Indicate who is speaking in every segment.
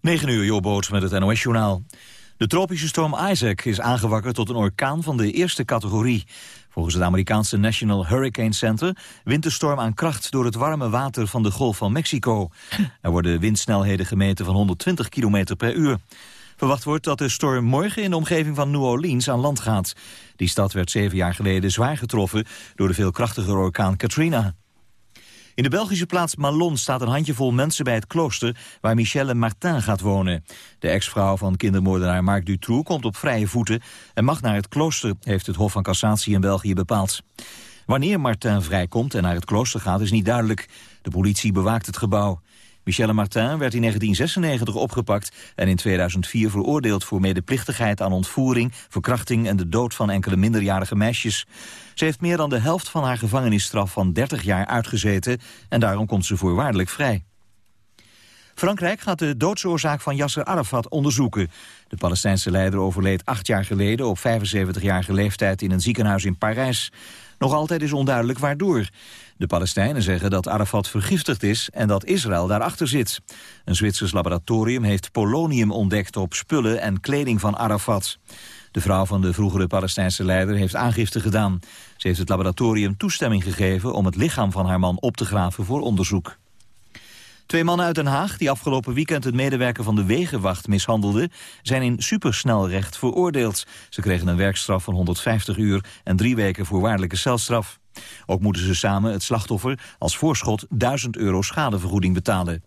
Speaker 1: 9 uur, Jobboot met het NOS-journaal. De tropische storm Isaac is aangewakkerd tot een orkaan van de eerste categorie. Volgens het Amerikaanse National Hurricane Center wint de storm aan kracht door het warme water van de Golf van Mexico. Er worden windsnelheden gemeten van 120 km per uur. Verwacht wordt dat de storm morgen in de omgeving van New Orleans aan land gaat. Die stad werd zeven jaar geleden zwaar getroffen door de veel krachtigere orkaan Katrina. In de Belgische plaats Malon staat een handjevol mensen bij het klooster waar Michelle Martin gaat wonen. De ex-vrouw van kindermoordenaar Marc Dutroux komt op vrije voeten en mag naar het klooster, heeft het Hof van Cassatie in België bepaald. Wanneer Martin vrijkomt en naar het klooster gaat is niet duidelijk. De politie bewaakt het gebouw. Michelle Martin werd in 1996 opgepakt en in 2004 veroordeeld voor medeplichtigheid aan ontvoering, verkrachting en de dood van enkele minderjarige meisjes. Ze heeft meer dan de helft van haar gevangenisstraf van 30 jaar uitgezeten en daarom komt ze voorwaardelijk vrij. Frankrijk gaat de doodsoorzaak van Yasser Arafat onderzoeken. De Palestijnse leider overleed acht jaar geleden op 75-jarige leeftijd in een ziekenhuis in Parijs. Nog altijd is onduidelijk waardoor. De Palestijnen zeggen dat Arafat vergiftigd is en dat Israël daarachter zit. Een Zwitsers laboratorium heeft polonium ontdekt op spullen en kleding van Arafat. De vrouw van de vroegere Palestijnse leider heeft aangifte gedaan. Ze heeft het laboratorium toestemming gegeven om het lichaam van haar man op te graven voor onderzoek. Twee mannen uit Den Haag, die afgelopen weekend het medewerker van de Wegenwacht mishandelden, zijn in supersnelrecht veroordeeld. Ze kregen een werkstraf van 150 uur en drie weken voorwaardelijke celstraf. Ook moeten ze samen het slachtoffer als voorschot 1000 euro schadevergoeding betalen.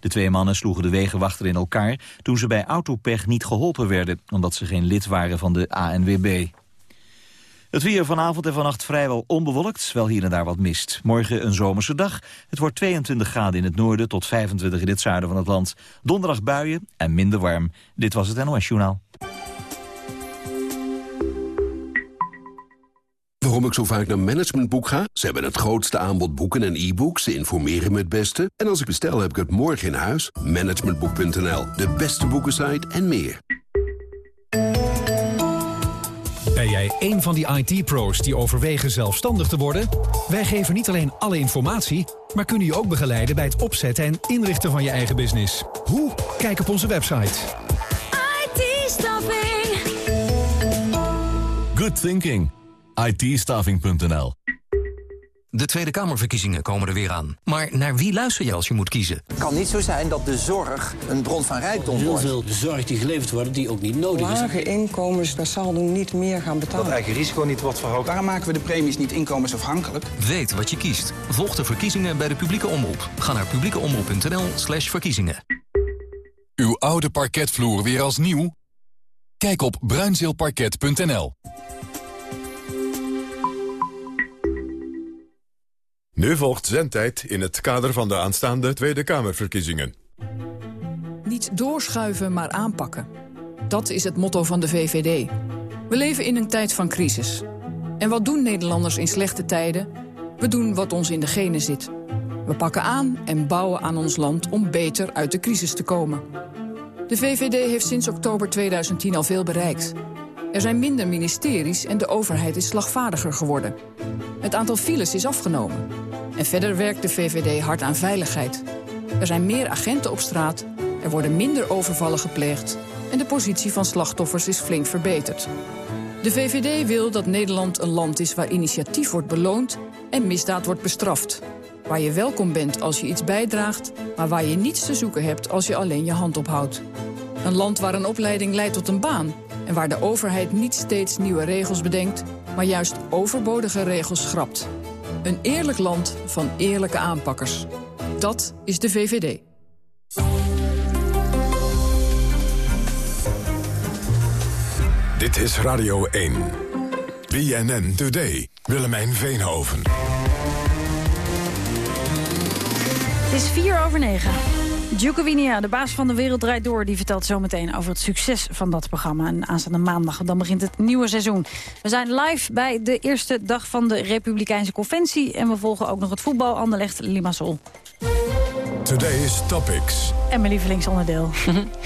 Speaker 1: De twee mannen sloegen de wegenwachter in elkaar toen ze bij autopech niet geholpen werden, omdat ze geen lid waren van de ANWB. Het weer vanavond en vannacht vrijwel onbewolkt, wel hier en daar wat mist. Morgen een zomerse dag. Het wordt 22 graden in het noorden tot 25 in het zuiden van het land. Donderdag buien en minder warm. Dit was het NOS Journaal.
Speaker 2: Waarom ik zo vaak naar Managementboek ga? Ze hebben het grootste aanbod boeken en e-books. Ze informeren me het beste. En als ik bestel, heb ik het morgen in huis. Managementboek.nl, de beste boekensite en meer.
Speaker 3: Ben jij een van die IT-pro's die overwegen zelfstandig te worden? Wij geven niet alleen alle informatie, maar kunnen je ook begeleiden bij het opzetten en inrichten van je eigen business. Hoe? Kijk op onze website.
Speaker 4: IT-staffing.
Speaker 5: Good thinking. It
Speaker 6: De Tweede Kamerverkiezingen komen er weer aan. Maar naar wie luister je als je moet kiezen?
Speaker 7: Het kan niet zo zijn dat de zorg een bron van rijkdom
Speaker 8: Heel
Speaker 7: wordt.
Speaker 8: veel zorg die geleverd wordt die ook niet nodig is.
Speaker 9: Lage inkomens per saldo niet meer gaan betalen.
Speaker 10: eigen risico niet wordt verhoogd. Waarom maken we de premies niet inkomensafhankelijk?
Speaker 6: Weet wat je kiest. Volg de verkiezingen bij de publieke omroep. Ga naar publiekeomroep.nl slash verkiezingen.
Speaker 5: Uw oude parketvloer weer als nieuw? Kijk op bruinzeelparket.nl.
Speaker 11: Nu volgt zendtijd in het kader van de aanstaande Tweede Kamerverkiezingen.
Speaker 12: Niet doorschuiven, maar aanpakken. Dat is het motto van de VVD. We leven in een tijd van crisis. En wat doen Nederlanders in slechte tijden? We doen wat ons in de genen zit. We pakken aan en bouwen aan ons land om beter uit de crisis te komen. De VVD heeft sinds oktober 2010 al veel bereikt. Er zijn minder ministeries en de overheid is slagvaardiger geworden. Het aantal files is afgenomen. En verder werkt de VVD hard aan veiligheid. Er zijn meer agenten op straat, er worden minder overvallen gepleegd... en de positie van slachtoffers is flink verbeterd. De VVD wil dat Nederland een land is waar initiatief wordt beloond... en misdaad wordt bestraft. Waar je welkom bent als je iets bijdraagt... maar waar je niets te zoeken hebt als je alleen je hand ophoudt. Een land waar een opleiding leidt tot een baan... en waar de overheid niet steeds nieuwe regels bedenkt... maar juist overbodige regels schrapt. Een eerlijk land van eerlijke aanpakkers. Dat is de VVD.
Speaker 11: Dit is Radio 1. BNN Today. Willemijn Veenhoven.
Speaker 4: Het is vier over negen. Djokovinia, de baas van de Wereld Draait Door... die vertelt zometeen over het succes van dat programma. En aanstaande maandag, dan begint het nieuwe seizoen. We zijn live bij de eerste dag van de Republikeinse Conventie... en we volgen ook nog het voetbal Anderlecht Limassol.
Speaker 11: Today's Topics.
Speaker 4: En mijn lievelingsonderdeel.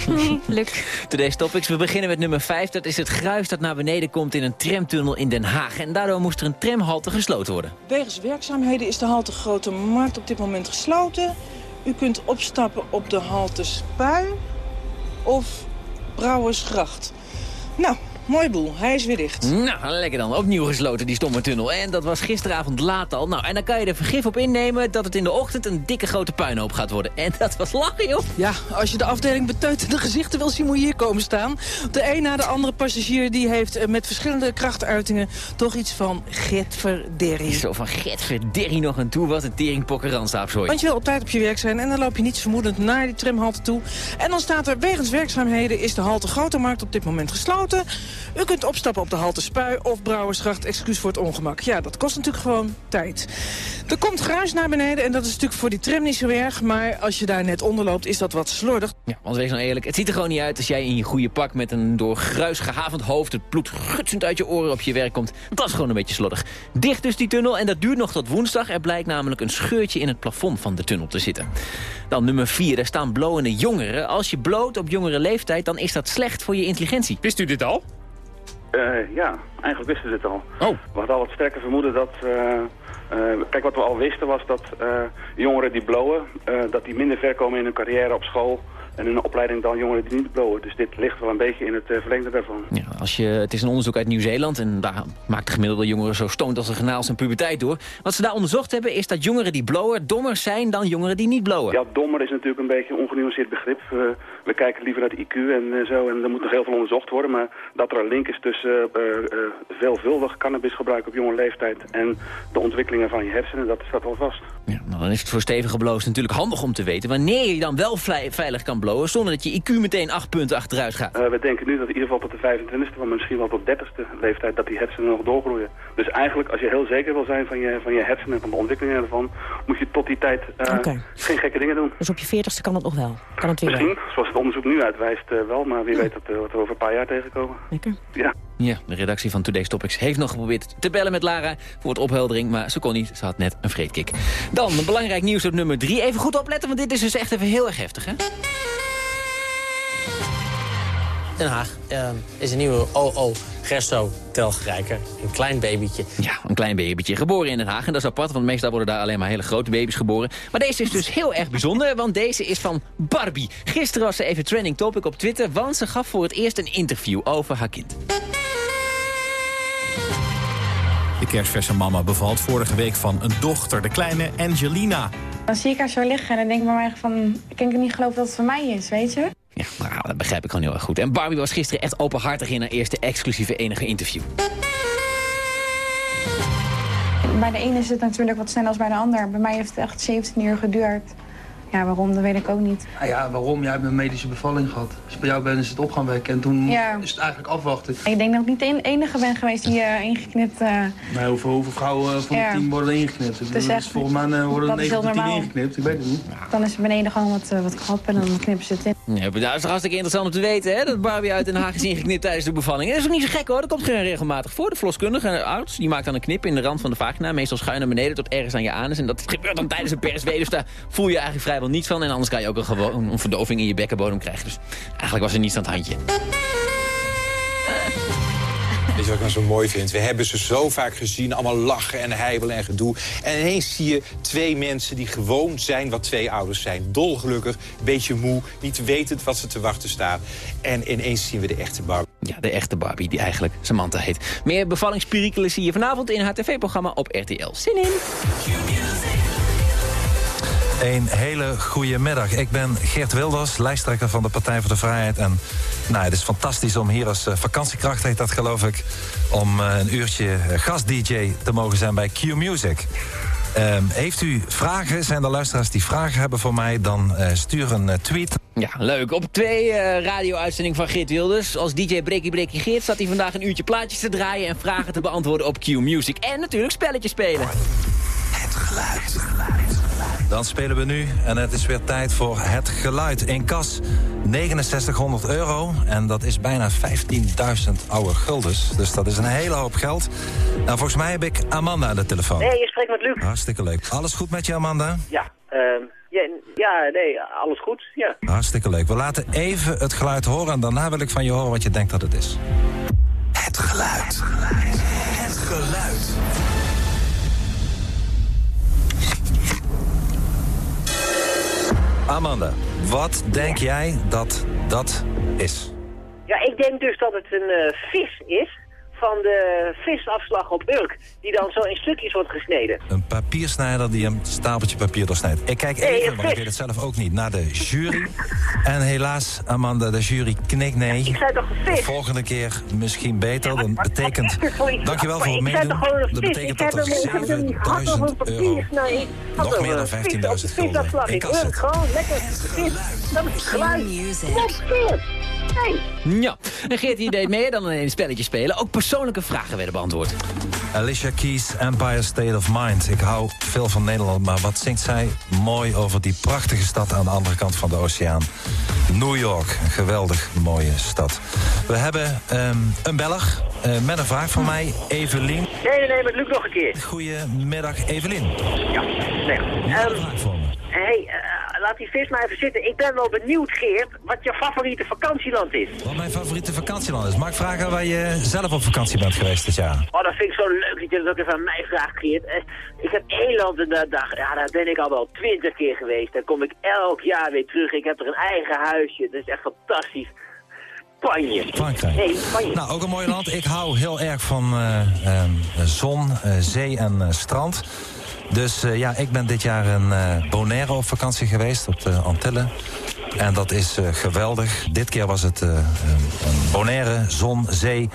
Speaker 4: Luc.
Speaker 13: Today's Topics. We beginnen met nummer 5. Dat is het gruis dat naar beneden komt in een tramtunnel in Den Haag. En daardoor moest er een tramhalte gesloten worden.
Speaker 14: Wegens werkzaamheden is de halte Grote Markt op dit moment gesloten. U kunt opstappen op de halte Spui. of Brouwersgracht. Nou, mooi boel. Hij is weer dicht.
Speaker 13: Nou, lekker dan. Opnieuw gesloten, die stomme tunnel. En dat was gisteravond laat al. Nou, en dan kan je er vergif op innemen dat het in de ochtend een dikke grote puinhoop gaat worden. En dat was lachen, joh.
Speaker 14: Ja, als je de afdeling beteutende gezichten wil zien, moet je hier komen staan. De een na de andere passagier die heeft eh, met verschillende krachtuitingen toch iets van getverderrie.
Speaker 13: Zo van getverderrie nog aan toe, wat een teringpokker randstaapzooi.
Speaker 14: Want je wil op tijd op je werk zijn en dan loop je niets vermoedend naar die tramhalte toe. En dan staat er, wegens werkzaamheden is de halte Grote Markt op dit moment gesloten. U kunt opstappen op de halte Spui of Brouwersgracht, excuus voor het ongemak. Ja, dat kost natuurlijk gewoon tijd. Er komt gruis naar beneden en dat is natuurlijk voor die tram niet zo erg. Maar als je daar net onder loopt, is dat wat slordig.
Speaker 13: Ja, want wees nou eerlijk, het ziet er gewoon niet uit als jij in je goede pak met een door gruis gehavend hoofd, het bloed gutsend uit je oren op je werk komt. Dat is gewoon een beetje slordig. Dicht dus die tunnel en dat duurt nog tot woensdag. Er blijkt namelijk een scheurtje in het plafond van de tunnel te zitten. Dan nummer 4, daar staan blowende jongeren. Als je bloot op jongere leeftijd, dan is dat slecht voor je intelligentie.
Speaker 15: Wist u dit al?
Speaker 16: Uh, ja, eigenlijk wisten ze het al.
Speaker 15: Oh.
Speaker 16: We hadden al wat sterker vermoeden dat... Uh, uh, kijk, wat we al wisten was dat jongeren die blowen... dat die minder ver komen in hun carrière op school... en in een opleiding dan jongeren die niet blowen. Dus dit ligt wel een beetje in het verlengde daarvan.
Speaker 13: Ja, als je, het is een onderzoek uit Nieuw-Zeeland... en daar maakt de gemiddelde jongeren zo stoned als een genaal zijn puberteit door. Wat ze daar onderzocht hebben is dat jongeren die blowen... dommer zijn dan jongeren die niet blowen.
Speaker 16: Ja, dommer is natuurlijk een beetje een ongenuanceerd begrip we kijken liever naar de IQ en zo. En er moet nog heel veel onderzocht worden. Maar dat er een link is tussen uh, uh, veelvuldig cannabisgebruik op jonge leeftijd... en de ontwikkelingen van je hersenen, dat staat al vast.
Speaker 13: Ja, nou, dan is het voor stevige blows natuurlijk handig om te weten... wanneer je dan wel veilig kan blowen... zonder dat je IQ meteen acht punten achteruit gaat.
Speaker 16: We denken nu dat in ieder geval tot de 25e... maar misschien wel tot 30e leeftijd dat die hersenen nog doorgroeien. Dus eigenlijk, als je heel zeker wil zijn van je, van je hersenen... en van de ontwikkelingen ervan... moet je tot die tijd
Speaker 17: okay.
Speaker 16: geen gekke dingen doen.
Speaker 17: Dus op je 40ste kan het nog wel? Kan het weer
Speaker 16: misschien,
Speaker 17: wel?
Speaker 16: zoals het onderzoek nu uitwijst uh, wel, maar wie ja. weet dat, uh, wat er over een paar jaar tegenkomen.
Speaker 17: Lekker.
Speaker 16: Ja.
Speaker 13: Ja, de redactie van Today's Topics heeft nog geprobeerd te bellen met Lara voor het opheldering, maar ze kon niet. Ze had net een vreedkick. Dan, belangrijk nieuws op nummer 3. Even goed opletten, want dit is dus echt even heel erg heftig, hè?
Speaker 18: Den Haag uh, is een nieuwe OO Gerso Telgerijker. Een klein babytje.
Speaker 13: Ja, een klein babytje. Geboren in Den Haag. En dat is apart, want meestal worden daar alleen maar hele grote baby's geboren. Maar deze is dus heel erg bijzonder, want deze is van Barbie. Gisteren was ze even trending topic op Twitter, want ze gaf voor het eerst een interview over haar kind.
Speaker 19: De kerstverse mama bevalt vorige week van een dochter, de kleine Angelina.
Speaker 20: Dan zie ik haar zo liggen en dan denk ik bij mij van... ik kan niet geloven dat het voor mij is, weet je?
Speaker 13: Ja, nou, dat begrijp ik gewoon heel erg goed. En Barbie was gisteren echt openhartig in haar eerste exclusieve enige interview.
Speaker 20: Bij de ene is het natuurlijk wat sneller als bij de ander. Bij mij heeft het echt 17 uur geduurd. Ja, waarom, dat weet ik ook niet.
Speaker 21: Ah ja, waarom? Jij hebt een medische bevalling gehad. Dus bij jou ben is het op gaan werken en toen
Speaker 20: Ja.
Speaker 21: is het eigenlijk afwachten.
Speaker 20: Ik denk dat ik niet de enige ben geweest die eh, ingeknipt... eh,
Speaker 21: Maar hoeveel, hoeveel vrouwen eh, van
Speaker 20: Ja.
Speaker 21: het team worden ingeknipt?
Speaker 20: Is
Speaker 21: bedoel,
Speaker 20: echt-
Speaker 21: dus volgens mij worden er
Speaker 20: dat is
Speaker 21: 9
Speaker 20: heel
Speaker 21: tot 10
Speaker 20: normaal.
Speaker 21: ingeknipt. Ik weet het niet.
Speaker 20: dan is er beneden gewoon wat, wat krap en dan knippen ze het in.
Speaker 13: Ja, maar dat is toch hartstikke interessant om te weten, hè? Dat Barbie uit Den Haag is ingeknipt tijdens de bevalling. Dat is ook niet zo gek, hoor. Dat komt gewoon regelmatig voor. De verloskundige, de arts, die maakt dan een knip in de rand van de vagina. Meestal schuin naar beneden tot ergens aan je anus. En dat gebeurt dan tijdens een perswee. Dus daar voel je eigenlijk vrijwel niets van. En anders kan je ook een, gewoon een verdoving in je bekkenbodem krijgen. Dus eigenlijk was er niets aan het handje.
Speaker 22: Weet je wat ik nou zo mooi vind? We hebben ze zo vaak gezien, allemaal lachen en heibelen en gedoe. En ineens zie je twee mensen die gewoon zijn wat twee ouders zijn. Dolgelukkig, beetje moe, niet wetend wat ze te wachten staat. En ineens zien we de echte Barbie.
Speaker 13: Ja, de echte Barbie, die eigenlijk Samantha heet. Meer bevallingsperikelen zie je vanavond in haar tv-programma op RTL. Zin in!
Speaker 23: Een hele goede middag. Ik ben Geert Wilders, lijsttrekker van de Partij voor de Vrijheid. En nou, het is fantastisch om hier als eh, vakantiekracht, heet dat geloof ik... om eh, een uurtje eh, gast-dj te mogen zijn bij Q Music. Ehm, heeft u vragen, zijn er luisteraars die vragen hebben voor mij... dan stuur een tweet
Speaker 13: Ja, leuk. Op twee radio-uitzending van Geert Wilders. Als DJ Breaky Breaky Geert staat hij vandaag een uurtje plaatjes te draaien... en vragen te beantwoorden op Q Music. En natuurlijk spelletjes spelen.
Speaker 23: Geluid. Dan spelen we nu en het is weer tijd voor het geluid. In kas 6900 euro en dat is bijna 15.000 oude guldens. Dus dat is een hele hoop geld. Nou, volgens mij heb ik Amanda aan de telefoon.
Speaker 24: Nee, je spreekt met Luc.
Speaker 23: Hartstikke leuk. Alles goed met je, Amanda?
Speaker 24: Ja, ehm, ja, ja, nee, alles goed, ja.
Speaker 23: Hartstikke leuk. We laten even het geluid horen en daarna wil ik van je horen wat je denkt dat het is. Het geluid. Het geluid. Amanda, wat denk jij dat dat is?
Speaker 24: Ja, ik denk dus dat het een eh, vis is van de visafslag op Urk. Die dan zo in stukjes wordt gesneden.
Speaker 23: Een papiersnijder die een stapeltje papier doorsnijdt. Ik kijk even, want ik weet het zelf ook niet, naar de jury. En helaas, Amanda, de jury knikt nee.
Speaker 24: Ik zei toch een vis?
Speaker 23: Volgende keer misschien beter. Dat betekent...
Speaker 24: Is?
Speaker 23: Dankjewel voor het meedoen.
Speaker 24: toch gewoon een
Speaker 23: Dat betekent
Speaker 24: Ik
Speaker 23: dat
Speaker 24: heb
Speaker 23: er
Speaker 24: hem- ik heb hem niet gehad over een
Speaker 23: 7000 euro... Nog meer dan
Speaker 24: een vis op de
Speaker 23: 15.000 gulden. Ik
Speaker 24: Urk.
Speaker 23: het.
Speaker 24: Gewoon lekker vis. Dat is geluid. Vis? Nee.
Speaker 13: Ja, en Geert die deed meer dan alleen een spelletje spelen. Ook persoonlijke vragen werden beantwoord.
Speaker 23: Alicia Keys, Empire State of Mind. Ik hou veel van Nederland, maar wat zingt zij mooi over die prachtige stad aan de andere kant van de oceaan. New York, een geweldig mooie stad. We hebben ehm, een Belg eh, met een vraag van mij, Evelien.
Speaker 24: Nee, nee, nee, maar het lukt nog een keer.
Speaker 23: Goedemiddag, Evelien.
Speaker 24: Ja, nee. Ehm, hey, eh, laat die vis maar even zitten. Ik ben wel benieuwd, Geert, wat je favoriete vakantieland is.
Speaker 23: Wat mijn favoriete vakantieland is. Mag ik vragen waar je zelf op vakantie bent geweest dit jaar?
Speaker 24: Oh, dat vind ik zo leuk dat je dat ook even aan mij vraagt, Geert. Eh, Ik heb één land en daar, daar, ja, daar ben ik al wel twintig keer geweest. Daar kom ik elk jaar weer terug. Ik heb er een eigen huisje. Dat is echt fantastisch. Spanje.
Speaker 23: Frankrijk.
Speaker 24: Nee, Spanje.
Speaker 23: Nou, ook een mooi land. Ik hou heel erg van eh, zon, zee en strand. Dus eh, ja, ik ben dit jaar in eh, Bonaire op vakantie geweest, op de Antillen. En dat is eh, geweldig. Dit keer was het eh, Bonaire, zon, zee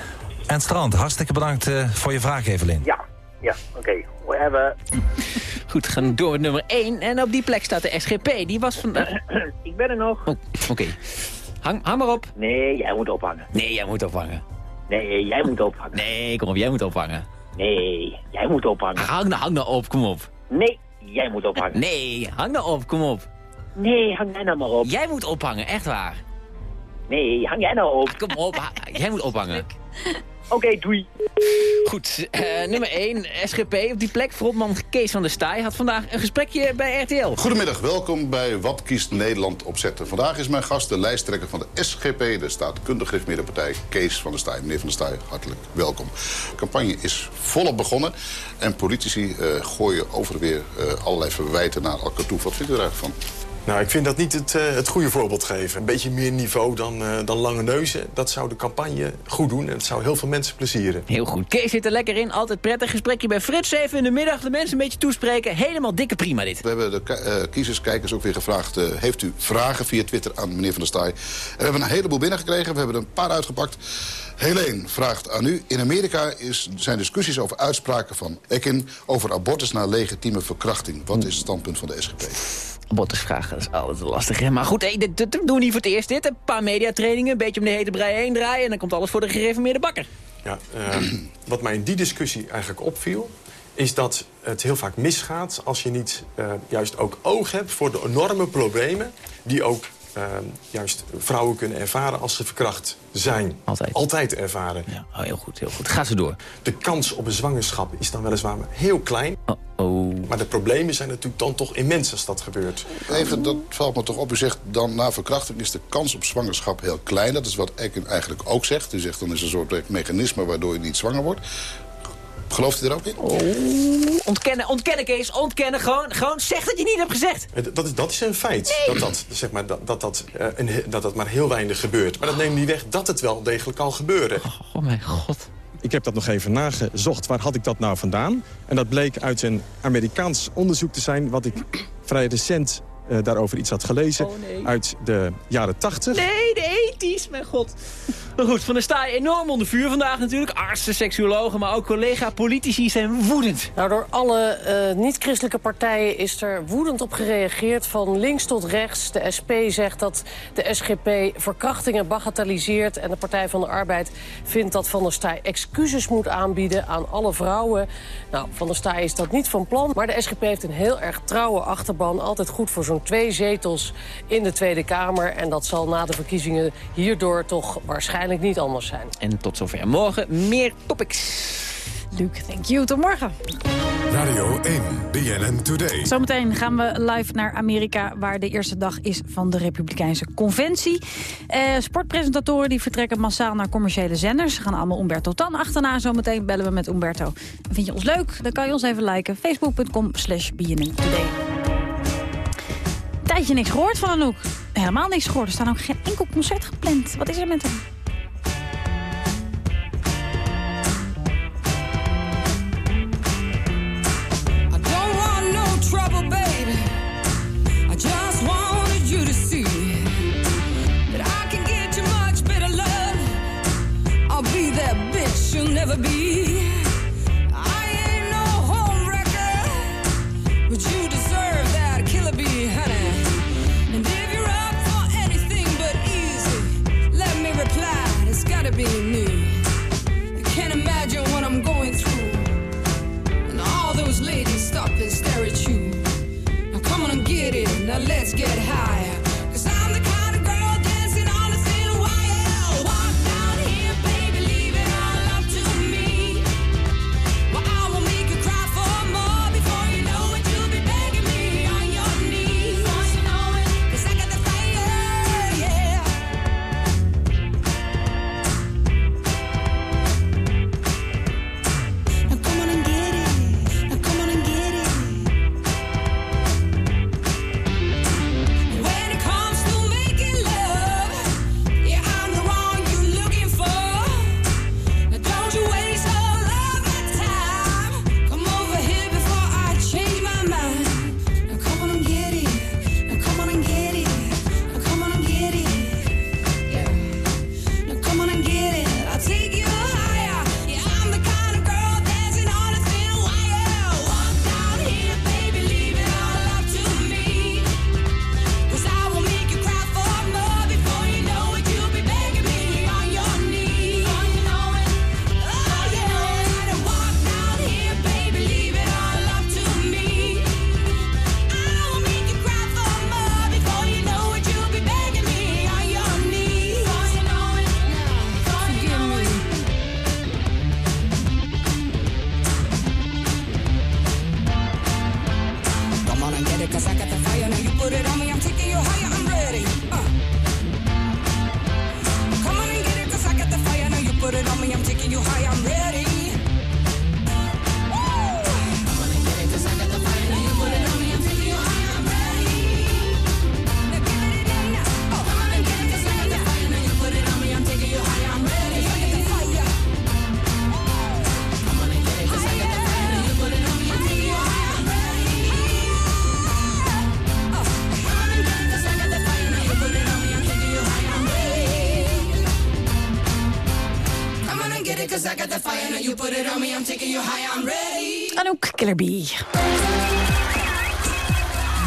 Speaker 23: en strand. Hartstikke bedankt eh, voor je vraag, Evelien.
Speaker 24: Ja, ja, oké. We hebben...
Speaker 13: Goed, we gaan door nummer 1. En op die plek staat de SGP. Die was vandaag...
Speaker 24: ik ben er nog.
Speaker 13: Oh, oké. Hang, hang maar op.
Speaker 24: Nee, jij moet ophangen.
Speaker 13: Nee, jij moet ophangen.
Speaker 24: Nee, jij moet ophangen.
Speaker 13: Nee, kom op, jij moet ophangen.
Speaker 24: Nee, jij moet ophangen.
Speaker 13: Hang nou, hang nou op, kom op.
Speaker 24: Nee, jij moet ophangen.
Speaker 13: Nee, hang nou op, kom op.
Speaker 24: Nee, hang jij nou maar op.
Speaker 13: Jij moet ophangen, echt waar.
Speaker 24: Nee, hang jij nou op.
Speaker 13: kom op, jij moet ophangen.
Speaker 24: Oké, doei.
Speaker 13: Goed, eh, nummer 1, SGP. Op die plek, frontman Kees van der Staaij had vandaag een gesprekje bij RTL.
Speaker 25: Goedemiddag, welkom bij Wat kiest Nederland opzetten. Vandaag is mijn gast de lijsttrekker van de SGP, de staatkundig gereformeerde partij, Kees van der Staaij. Meneer van der Staaij, hartelijk welkom. De campagne is volop begonnen en politici eh, gooien over weer eh, allerlei verwijten naar elkaar toe. Wat vindt u er eigenlijk van?
Speaker 26: Nou, ik vind dat niet het, eh, het goede voorbeeld geven. Een beetje meer niveau dan, eh, dan lange neuzen. Dat zou de campagne goed doen en het zou heel veel mensen plezieren.
Speaker 13: Heel goed. Kees zit er lekker in. Altijd prettig. Gesprekje bij Frits even in de middag. De mensen een beetje toespreken. Helemaal dikke prima dit.
Speaker 25: We hebben de ki- eh, kiezers, kijkers ook weer gevraagd... eh, heeft u vragen via Twitter aan meneer Van der Staaij? En we hebben een heleboel binnengekregen. We hebben er een paar uitgepakt. Helene vraagt aan u. In Amerika is, zijn discussies over uitspraken van Ekin... over abortus na legitieme verkrachting. Wat is het standpunt van de SGP?
Speaker 13: Abortusvragen, dat is altijd lastig. Hè? Maar goed, hey, doen niet voor het eerst dit. Een paar mediatrainingen, een beetje om de hete brei heen draaien... en dan komt alles voor de gereformeerde bakker.
Speaker 26: Ja, eh, wat mij in die discussie eigenlijk opviel... is dat het heel vaak misgaat als je niet eh, juist ook oog hebt... voor de enorme problemen die ook eh, juist vrouwen kunnen ervaren... als ze verkracht zijn.
Speaker 13: Altijd.
Speaker 26: Altijd ervaren.
Speaker 13: Ja, oh, heel goed, heel goed. Ga ze door.
Speaker 26: De kans op een zwangerschap is dan weliswaar maar heel klein.
Speaker 13: Oh.
Speaker 26: Maar de problemen zijn natuurlijk dan toch immens als dat gebeurt.
Speaker 25: Even, dat valt me toch op. U zegt dan na verkrachting is de kans op zwangerschap heel klein. Dat is wat Ekin eigenlijk ook zegt. U zegt dan is er een soort mechanisme waardoor je niet zwanger wordt. Gelooft u er ook in?
Speaker 13: Ontkennen, ontkennen Kees, ontkennen. Gewoon, gewoon zeg dat je niet hebt gezegd.
Speaker 26: Dat is, dat is een feit. Dat, dat, zeg maar, dat, dat, dat, eh, een, dat dat maar heel weinig gebeurt. Maar dat neemt niet weg dat het wel degelijk kan gebeuren.
Speaker 13: Oh mijn god.
Speaker 27: Ik heb dat nog even nagezocht. Waar had ik dat nou vandaan? En dat bleek uit een Amerikaans onderzoek te zijn... wat ik vrij recent eh, daarover iets had gelezen. Uit de jaren 80.
Speaker 13: Nee, de ethisch, mijn god. Goed, Van der Staaij enorm onder vuur vandaag natuurlijk. Artsen, seksuologen, maar ook collega-politici zijn woedend.
Speaker 15: Nou, door alle eh, niet-christelijke partijen is er woedend op gereageerd. Van links tot rechts. De SP zegt dat de SGP verkrachtingen bagatelliseert. En de Partij van de Arbeid vindt dat Van der Staaij excuses moet aanbieden aan alle vrouwen. Nou, Van der Staaij is dat niet van plan. Maar de SGP heeft een heel erg trouwe achterban. Altijd goed voor zo'n twee zetels in de Tweede Kamer. En dat zal na de verkiezingen hierdoor toch waarschijnlijk niet anders zijn.
Speaker 13: En tot zover morgen meer topics.
Speaker 4: Luc, thank you. Tot morgen.
Speaker 11: Radio 1, BNN Today.
Speaker 4: Zometeen gaan we live naar Amerika, waar de eerste dag is van de Republikeinse Conventie. Eh, sportpresentatoren die vertrekken massaal naar commerciële zenders. Ze gaan allemaal Umberto Tan achterna. Zometeen bellen we met Umberto. En vind je ons leuk? Dan kan je ons even liken. Facebook.com slash BNN Today. Tijdje tijdje niks gehoord van Anouk. Helemaal niks gehoord. Er staan ook geen enkel concert gepland. Wat is er met hem?
Speaker 28: I don't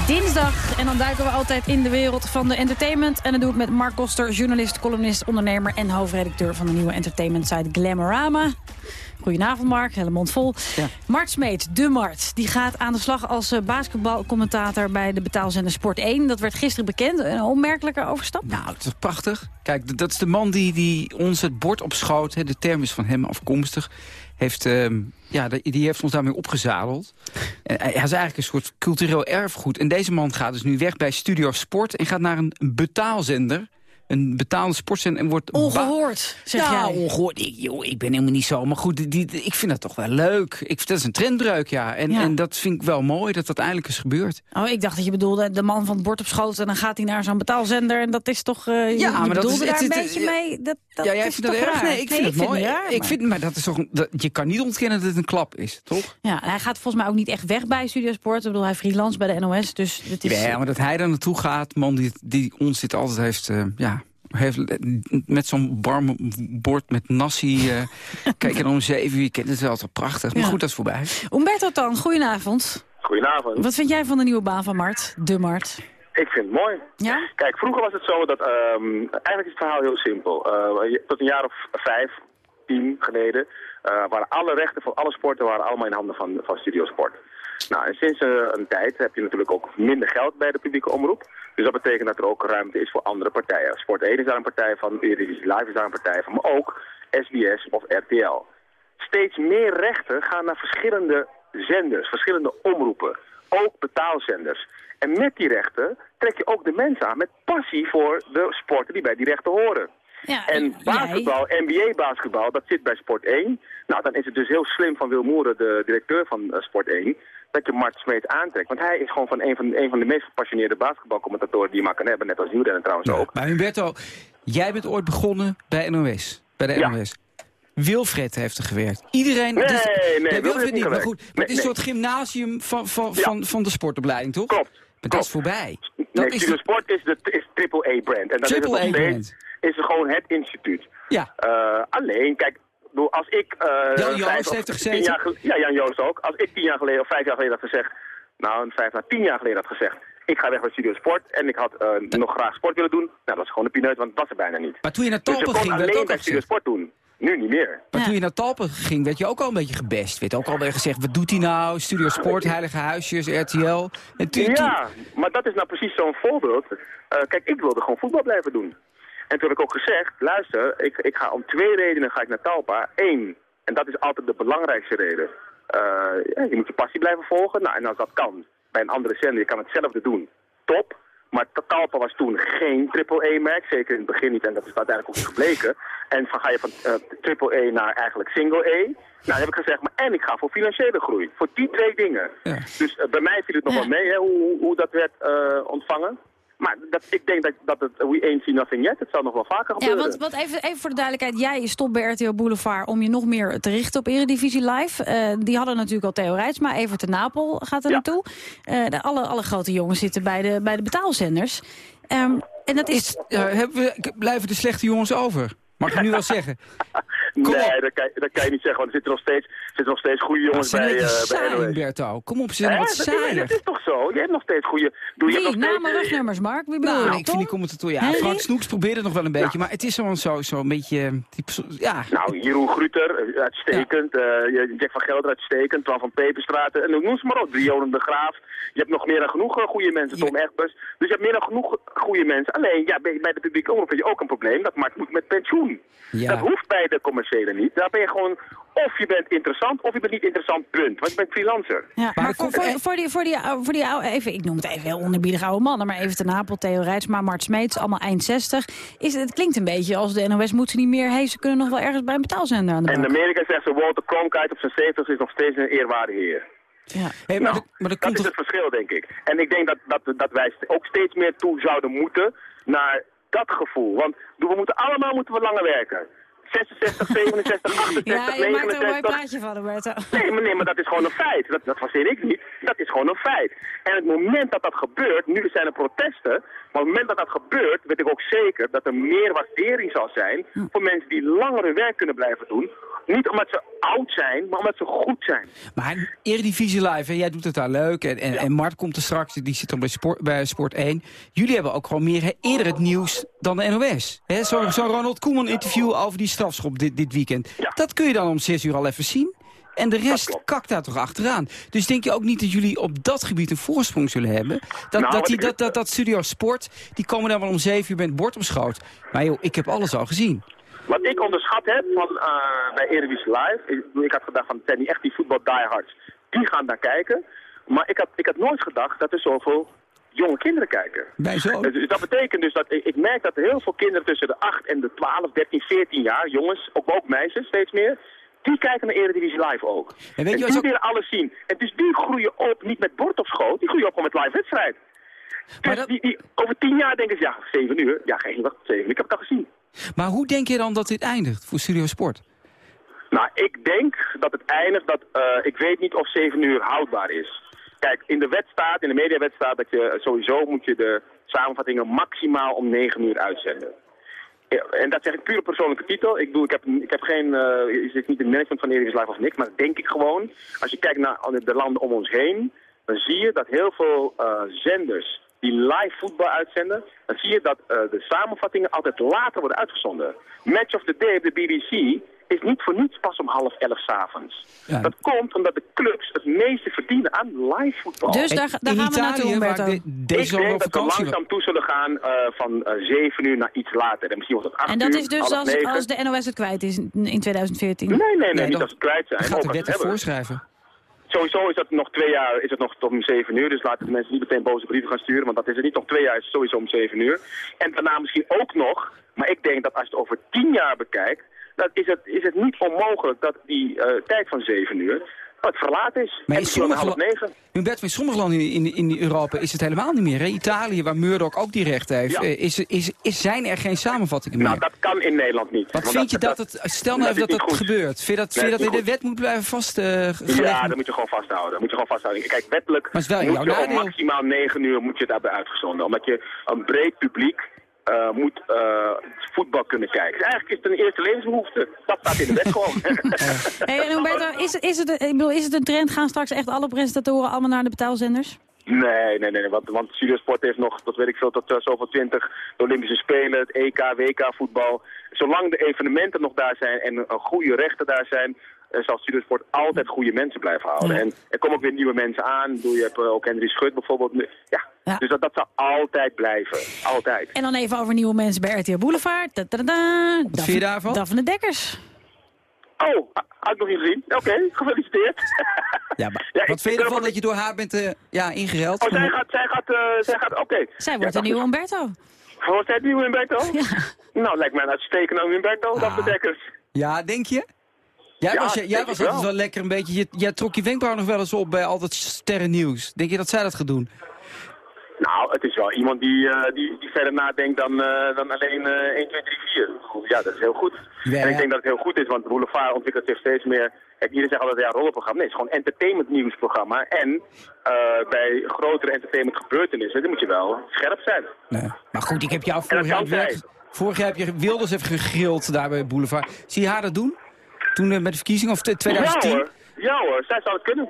Speaker 4: Dinsdag. En dan duiken we altijd in de wereld van de entertainment. En dat doe ik met Mark Koster, journalist, columnist, ondernemer... en hoofdredacteur van de nieuwe entertainment site Glamorama. Goedenavond, Mark. Hele mond vol. Mart Smeet, de Mart, die gaat aan de slag als eh, basketbalcommentator... bij de betaalzender Sport 1. Dat werd gisteren bekend. Een onmerkelijke overstap.
Speaker 29: Nou, het is prachtig. Kijk, dat is de man die, die ons het bord opschoot. Hè, de term is van hem afkomstig. Heeft, ehm, ja, die heeft ons daarmee opgezadeld. En hij is eigenlijk een soort cultureel erfgoed. En deze man gaat dus nu weg bij Studio Sport... en gaat naar een betaalzender... Een betaalde sportzender en wordt...
Speaker 4: Ongehoord, zeg
Speaker 29: ja,
Speaker 4: jij.
Speaker 29: ongehoord. Ik, joh, ik ben helemaal niet zo. Maar goed, die, die- ik vind dat toch wel leuk. Ik, dat is een trendbreuk, ja. En,
Speaker 4: Ja.
Speaker 29: en dat vind ik wel mooi dat dat eindelijk is gebeurd.
Speaker 4: Oh, ik dacht dat je bedoelde de man van het bord op schoot... en dan gaat hij naar zo'n betaalzender en dat is toch... je-
Speaker 29: Ja,
Speaker 4: je
Speaker 29: maar dat
Speaker 4: bedoelde
Speaker 29: is-
Speaker 4: daar
Speaker 29: het-
Speaker 4: een
Speaker 29: het-
Speaker 4: beetje mee. Dat, dat
Speaker 29: ja, jij vindt dat erg? Nee, ik vind het mooi.
Speaker 4: raar,
Speaker 29: ik vind, maar dat is toch, dat, je kan niet ontkennen dat het een klap is, toch?
Speaker 4: Ja, hij gaat volgens mij ook niet echt weg bij Studiosport. Ik bedoel, hij freelance bij de NOS, dus het is...
Speaker 29: Ja, maar dat hij daar naartoe gaat, man die, die ons dit altijd heeft, eh, ja, heeft met zo'n warm bord met nasi. eh kijk, en om zeven uur, je kent het wel, altijd prachtig. Maar
Speaker 4: Ja.
Speaker 29: goed, dat is voorbij.
Speaker 4: Umberto Tan, goedenavond.
Speaker 30: Goedenavond.
Speaker 4: Wat vind jij van de nieuwe baan van Mart, de Mart?
Speaker 30: Ik vind het mooi.
Speaker 4: Ja?
Speaker 30: Kijk, vroeger was het zo dat... ehm, eigenlijk is het verhaal heel simpel. Eh, tot een jaar of vijf, tien geleden... eh, waren alle rechten van alle sporten waren allemaal in handen van, van Studio Sport. Nou, en sinds eh, een tijd heb je natuurlijk ook minder geld bij de publieke omroep. Dus dat betekent dat er ook ruimte is voor andere partijen. Sport 1 is daar een partij van, Eredivisie Live is daar een partij van, maar ook SBS of RTL. Steeds meer rechten gaan naar verschillende zenders, verschillende omroepen. Ook betaalzenders. En met die rechten trek je ook de mensen aan met passie voor de sporten die bij die rechten horen. en basketbal, NBA-basketbal, dat zit bij Sport 1. Nou, dan is het dus heel slim van Wil Moeren, de directeur van eh, Sport 1... dat je Mart Smeets aantrekt. Want hij is gewoon van een van, een van de meest gepassioneerde basketbalcommentatoren die je maar kan hebben. Net als Wielrennen trouwens ook.
Speaker 29: Maar Humberto, jij bent ooit begonnen bij NOS. Bij de
Speaker 30: Ja.
Speaker 29: NOS. Wilfred heeft er gewerkt. Iedereen...
Speaker 30: Nee,
Speaker 29: is-
Speaker 30: nee,
Speaker 29: Wilfred niet, maar goed. Maar
Speaker 30: Nee,
Speaker 29: het is een
Speaker 30: nee.
Speaker 29: soort gymnasium van, van,
Speaker 30: Ja.
Speaker 29: van, van de sportopleiding, toch?
Speaker 30: Klopt.
Speaker 29: Maar dat is voorbij. Dat
Speaker 30: nee,
Speaker 29: is
Speaker 30: Studio Sport is de is triple A brand. En dat is het nog steeds. Is gewoon het instituut.
Speaker 29: Ja.
Speaker 30: Eh, alleen, kijk, bedoel, als ik... eh,
Speaker 29: Jan Joost heeft er gezeten?
Speaker 30: jaar Ja, Jan Joost ook. Als ik tien jaar geleden of vijf jaar geleden had gezegd... Nou, een vijf na tien jaar geleden had gezegd... Ik ga weg bij Studio Sport en ik had eh, nog graag sport willen doen. Nou, dat is gewoon een pineut, want het was er bijna niet.
Speaker 29: Maar toen je naar
Speaker 30: Dus
Speaker 29: Talpen ging, werd
Speaker 30: alleen
Speaker 29: ook
Speaker 30: bij
Speaker 29: al
Speaker 30: Studio. Sport doen. Nu niet meer.
Speaker 29: Maar toen je naar Talpen ging, werd je ook al een beetje gebest. Werd ook al weer gezegd, wat doet hij nou? Studio Sport, Heilige Huisjes, RTL. En toen-
Speaker 30: Ja, maar dat is nou precies zo'n voorbeeld. Eh, kijk, ik wilde gewoon voetbal blijven doen. En toen heb ik ook gezegd, luister, ik, ik ga om twee redenen ga ik naar Talpa. Eén, en dat is altijd de belangrijkste reden. Eh, ja, je moet je passie blijven volgen. Nou, en als dat kan, bij een andere zender, je kan hetzelfde doen. Top. Maar Talpa was toen geen triple-A-merk, zeker in het begin niet. En dat is uiteindelijk ook niet gebleken. En van ga je van eh, triple-A naar eigenlijk single-A. Nou, heb ik gezegd, maar en ik ga voor financiële groei. Voor die twee dingen. Dus eh, bij mij viel het nog wel mee, hè, hoe, hoe- hoe dat werd ontvangen. Maar dat, ik denk dat, dat het we ain't seen nothing yet. Het zal nog wel vaker
Speaker 4: Ja,
Speaker 30: gebeuren.
Speaker 4: want, want even, even voor de duidelijkheid. Jij stopt bij RTL Boulevard om je nog meer te richten op Eredivisie Live. Eh, die hadden natuurlijk al Theo Rijtsma. Evert de Napel gaat er naartoe. Eh, de, alle, alle grote jongens zitten bij de, bij de betaalzenders. Ehm, en dat is...
Speaker 29: Ja, hebben we, blijven de slechte jongens over? Mag ik nu wel zeggen?
Speaker 30: nee, dat kan, dat kan je niet zeggen, want er zitten nog steeds, zitten nog steeds goede jongens
Speaker 29: ze zijn
Speaker 30: bij,
Speaker 29: een beetje
Speaker 30: eh bij
Speaker 29: saai,
Speaker 30: NOS.
Speaker 29: Kom op, ze zijn wat
Speaker 30: dat, is,
Speaker 29: saaier.
Speaker 30: dat is toch zo? Je hebt nog steeds goede... Doe, je steeds,
Speaker 4: Namen,
Speaker 30: eh,
Speaker 4: rugnummers, Mark? Wie bedoel
Speaker 29: Nou, ik vind die commentator, ja? Frank Snoeks probeerde het nog wel een beetje, maar het is gewoon zo, zo een beetje, ja.
Speaker 30: Nou, Jeroen Gruter, eh, uitstekend. eh, Jack van Gelder, uitstekend. Twan van Peperstraat. En noem ze maar op. Dionne de Graaf. Je hebt nog meer dan genoeg goede mensen. Tom Egbers. Dus je hebt meer dan genoeg goede mensen. Alleen, ja, bij, bij de publieke omroep heb je ook een probleem. Dat maakt moet met pensioen. Dat hoeft bij de commerciële niet. Daar ben je gewoon... Of je bent interessant, of je bent niet interessant, punt. Want je bent freelancer.
Speaker 4: Ja, maar voor, voor, voor die, voor die, ou- voor die oude, even, ik noem het even heel onderbiedig oude mannen, maar even ten Napel, Theo Rijtsma, Mart Smeets, allemaal eind 60. Is, het klinkt een beetje als de NOS moet ze niet meer, hey, ze kunnen nog wel ergens bij een betaalzender aan de
Speaker 30: En in Amerika zegt ze, Walter Cronkite op zijn 70 is nog steeds een eerwaarde heer.
Speaker 4: Ja.
Speaker 29: Hey, maar
Speaker 30: Nou,
Speaker 29: de- maar
Speaker 30: dat is het verschil, denk ik. En ik denk dat, dat, dat wij ook steeds meer toe zouden moeten naar dat gevoel. Want we moeten allemaal moeten we langer werken. 66, 67, 68,
Speaker 4: Ja, je maakt er een mooi
Speaker 30: 69.
Speaker 4: praatje van, Roberto.
Speaker 30: Nee maar, nee, maar dat is gewoon een feit. Dat, dat verzin ik niet. Dat is gewoon een feit. En het moment dat dat gebeurt, nu zijn er protesten, maar op het moment dat dat gebeurt, weet ik ook zeker dat er meer waardering zal zijn voor mensen die langer hun werk kunnen blijven doen. Niet omdat ze oud zijn, maar omdat ze goed zijn.
Speaker 29: Maar Eredivisie Live, hè, jij doet het daar leuk. En, en, en Mart komt er straks, die zit dan bij Sport, bij Sport 1. Jullie hebben ook gewoon meer hè, eerder het nieuws dan de NOS. Zo'n zo Ronald Koeman interview over die strafschop dit, dit weekend. Dat kun je dan om 6 uur al even zien. En de rest kakt daar toch achteraan. Dus denk je ook niet dat jullie op dat gebied een voorsprong zullen hebben? Dat,
Speaker 30: Nou,
Speaker 29: dat, die, dat, dat, dat Studio Sport, die komen dan wel om 7 uur met het bord op schoot. Maar joh, ik heb alles al gezien.
Speaker 30: Wat ik onderschat heb van, eh, bij Eredivisie Live, ik, ik had gedacht van, het zijn niet echt die voetbal diehards, die gaan daar kijken. Maar ik had, ik had nooit gedacht dat er zoveel jonge kinderen kijken.
Speaker 29: Bij zo.
Speaker 30: Dus dat betekent dus dat ik, ik merk dat er heel veel kinderen tussen de 8 en de 12, 13, 14 jaar, jongens, ook, ook meisjes steeds meer, die kijken naar Eredivisie Live ook.
Speaker 29: En weet je wat
Speaker 30: die
Speaker 29: ook-
Speaker 30: willen alles zien. En dus die groeien op niet met bord op schoot, die groeien op gewoon met live wedstrijd. Dus die, die, over 10 jaar denken ze, ja, 7 uur, ja, geen wacht, 7 uur, ik heb het al gezien.
Speaker 29: Maar hoe denk je dan dat dit eindigt voor Studio Sport?
Speaker 30: Nou, ik denk dat het eindigt dat, eh, ik weet niet of 7 uur houdbaar is. Kijk, in de wet staat, in de mediawet staat dat je eh, sowieso moet je de samenvattingen maximaal om 9 uur uitzenden. Ja, en dat zeg ik puur persoonlijke titel. Ik bedoel, ik heb, ik heb geen, eh je zit niet in management van Eredivisie Live of niks, maar dat denk ik gewoon. Als je kijkt naar de landen om ons heen, dan zie je dat heel veel eh, zenders die live voetbal uitzenden, dan zie je dat eh, de samenvattingen altijd later worden uitgezonden. Match of the Day op de BBC is niet voor niets pas om half elf s'avonds. Dat komt omdat de clubs het meeste verdienen aan live voetbal.
Speaker 4: Dus daar, daar gaan we naartoe, Humberto.
Speaker 30: ik denk dat we langzaam toe zullen gaan eh, van eh 7 uur naar iets later. En misschien wordt het 8
Speaker 4: En dat
Speaker 30: uur,
Speaker 4: is dus als, als de NOS het kwijt is in 2014?
Speaker 30: Nee, nee, nee,
Speaker 29: Nee,
Speaker 30: niet als we kwijt zijn.
Speaker 29: Dan
Speaker 30: ook
Speaker 29: gaat de wet het voorschrijven.
Speaker 30: Sowieso is dat nog twee jaar, is het nog tot om 7 uur. Dus laten de mensen niet meteen boze brieven gaan sturen. Want dat is het niet. Nog twee jaar is het sowieso om 7 uur. En daarna misschien ook nog. Maar ik denk dat als je het over 10 jaar bekijkt. Dan is het, is het niet onmogelijk dat die eh, tijd van 7 uur. Het verlaat is.
Speaker 29: Maar
Speaker 30: en
Speaker 29: in sommige,
Speaker 30: half negen.
Speaker 29: in, Bert, in sommige landen in, in, in Europa is het helemaal niet meer. Hè? Italië, waar Murdoch ook die rechten heeft,
Speaker 30: Ja.
Speaker 29: eh, is, is, is, zijn er geen samenvattingen meer.
Speaker 30: Nou, dat kan in Nederland niet.
Speaker 29: Wat vind je dat, het... Stel nou even dat dat gebeurt. Vind je dat,
Speaker 30: Nee,
Speaker 29: vind dat in de wet moet blijven vastgelegd?
Speaker 30: Ja, dat moet je gewoon vasthouden. Dat moet je gewoon vasthouden. Kijk, wettelijk
Speaker 29: Maar is wel
Speaker 30: moet je maximaal negen uur moet je het hebben uitgezonden. Omdat je een breed publiek eh, moet eh, voetbal kunnen kijken. Dus eigenlijk is het een eerste levensbehoefte. Dat staat in de wet gewoon.
Speaker 4: Hey, Roberto, is, is, het, ik bedoel, is het een trend? Gaan straks echt alle presentatoren allemaal naar de betaalzenders?
Speaker 30: Nee, nee, nee, want, want Studiosport heeft nog, dat weet ik veel, tot uh, zoveel twintig de Olympische Spelen, het EK, WK voetbal. Zolang de evenementen nog daar zijn en een goede rechten daar zijn, uh, zal Studiosport altijd goede mensen blijven houden.
Speaker 4: Ja.
Speaker 30: En er komen ook weer nieuwe mensen aan. Bedoel, je hebt uh, ook Henry Schut bijvoorbeeld. Ja,
Speaker 4: Ja.
Speaker 30: dus dat, dat zal altijd blijven. Altijd.
Speaker 4: En dan even over nieuwe mensen bij RTL Boulevard. Da, da, da.
Speaker 29: Wat vind je daarvan?
Speaker 4: Daphne Dekkers.
Speaker 30: Oh, had ik nog niet gezien. Oké, gefeliciteerd.
Speaker 29: Ja, maar
Speaker 30: Ja,
Speaker 29: wat vind je ervan dat je door haar bent eh, ja, ingeruild?
Speaker 30: Oh, zij gaat, zij gaat, uh, zij gaat, oké.
Speaker 4: Zij wordt een nieuwe Umberto.
Speaker 30: Wordt zij het nieuwe Humberto? Nou, lijkt mij een uitstekende Humberto,
Speaker 29: Ah.
Speaker 30: Daphne Dekkers.
Speaker 29: Ja, denk je? Jij
Speaker 30: Ja,
Speaker 29: was, jij was altijd
Speaker 30: wel.
Speaker 29: wel lekker een beetje... Je, jij trok je wenkbrauw nog wel eens op bij altijd sterrennieuws. Denk je dat zij dat gaat doen?
Speaker 30: Nou, het is wel iemand die, uh, die, die verder nadenkt dan, uh, dan alleen uh, 1, 2, 3, 4. Ja, dat is heel goed.
Speaker 29: Ja,
Speaker 30: en ik denk dat het heel goed is, want Boulevard ontwikkelt zich steeds meer... Kijk, iedereen zegt altijd, ja, rollenprogramma. Nee, het is gewoon entertainment nieuwsprogramma. En uh, bij grotere entertainment gebeurtenissen, dan moet je wel scherp zijn.
Speaker 29: Nee. Maar goed, ik heb jou vorig jaar, werk, vorig jaar heb je Wilders even gegrild daar bij Boulevard. Zie je haar dat doen? Toen eh, met de verkiezingen of t- 2010?
Speaker 30: Ja ja hoor, zij zou het kunnen.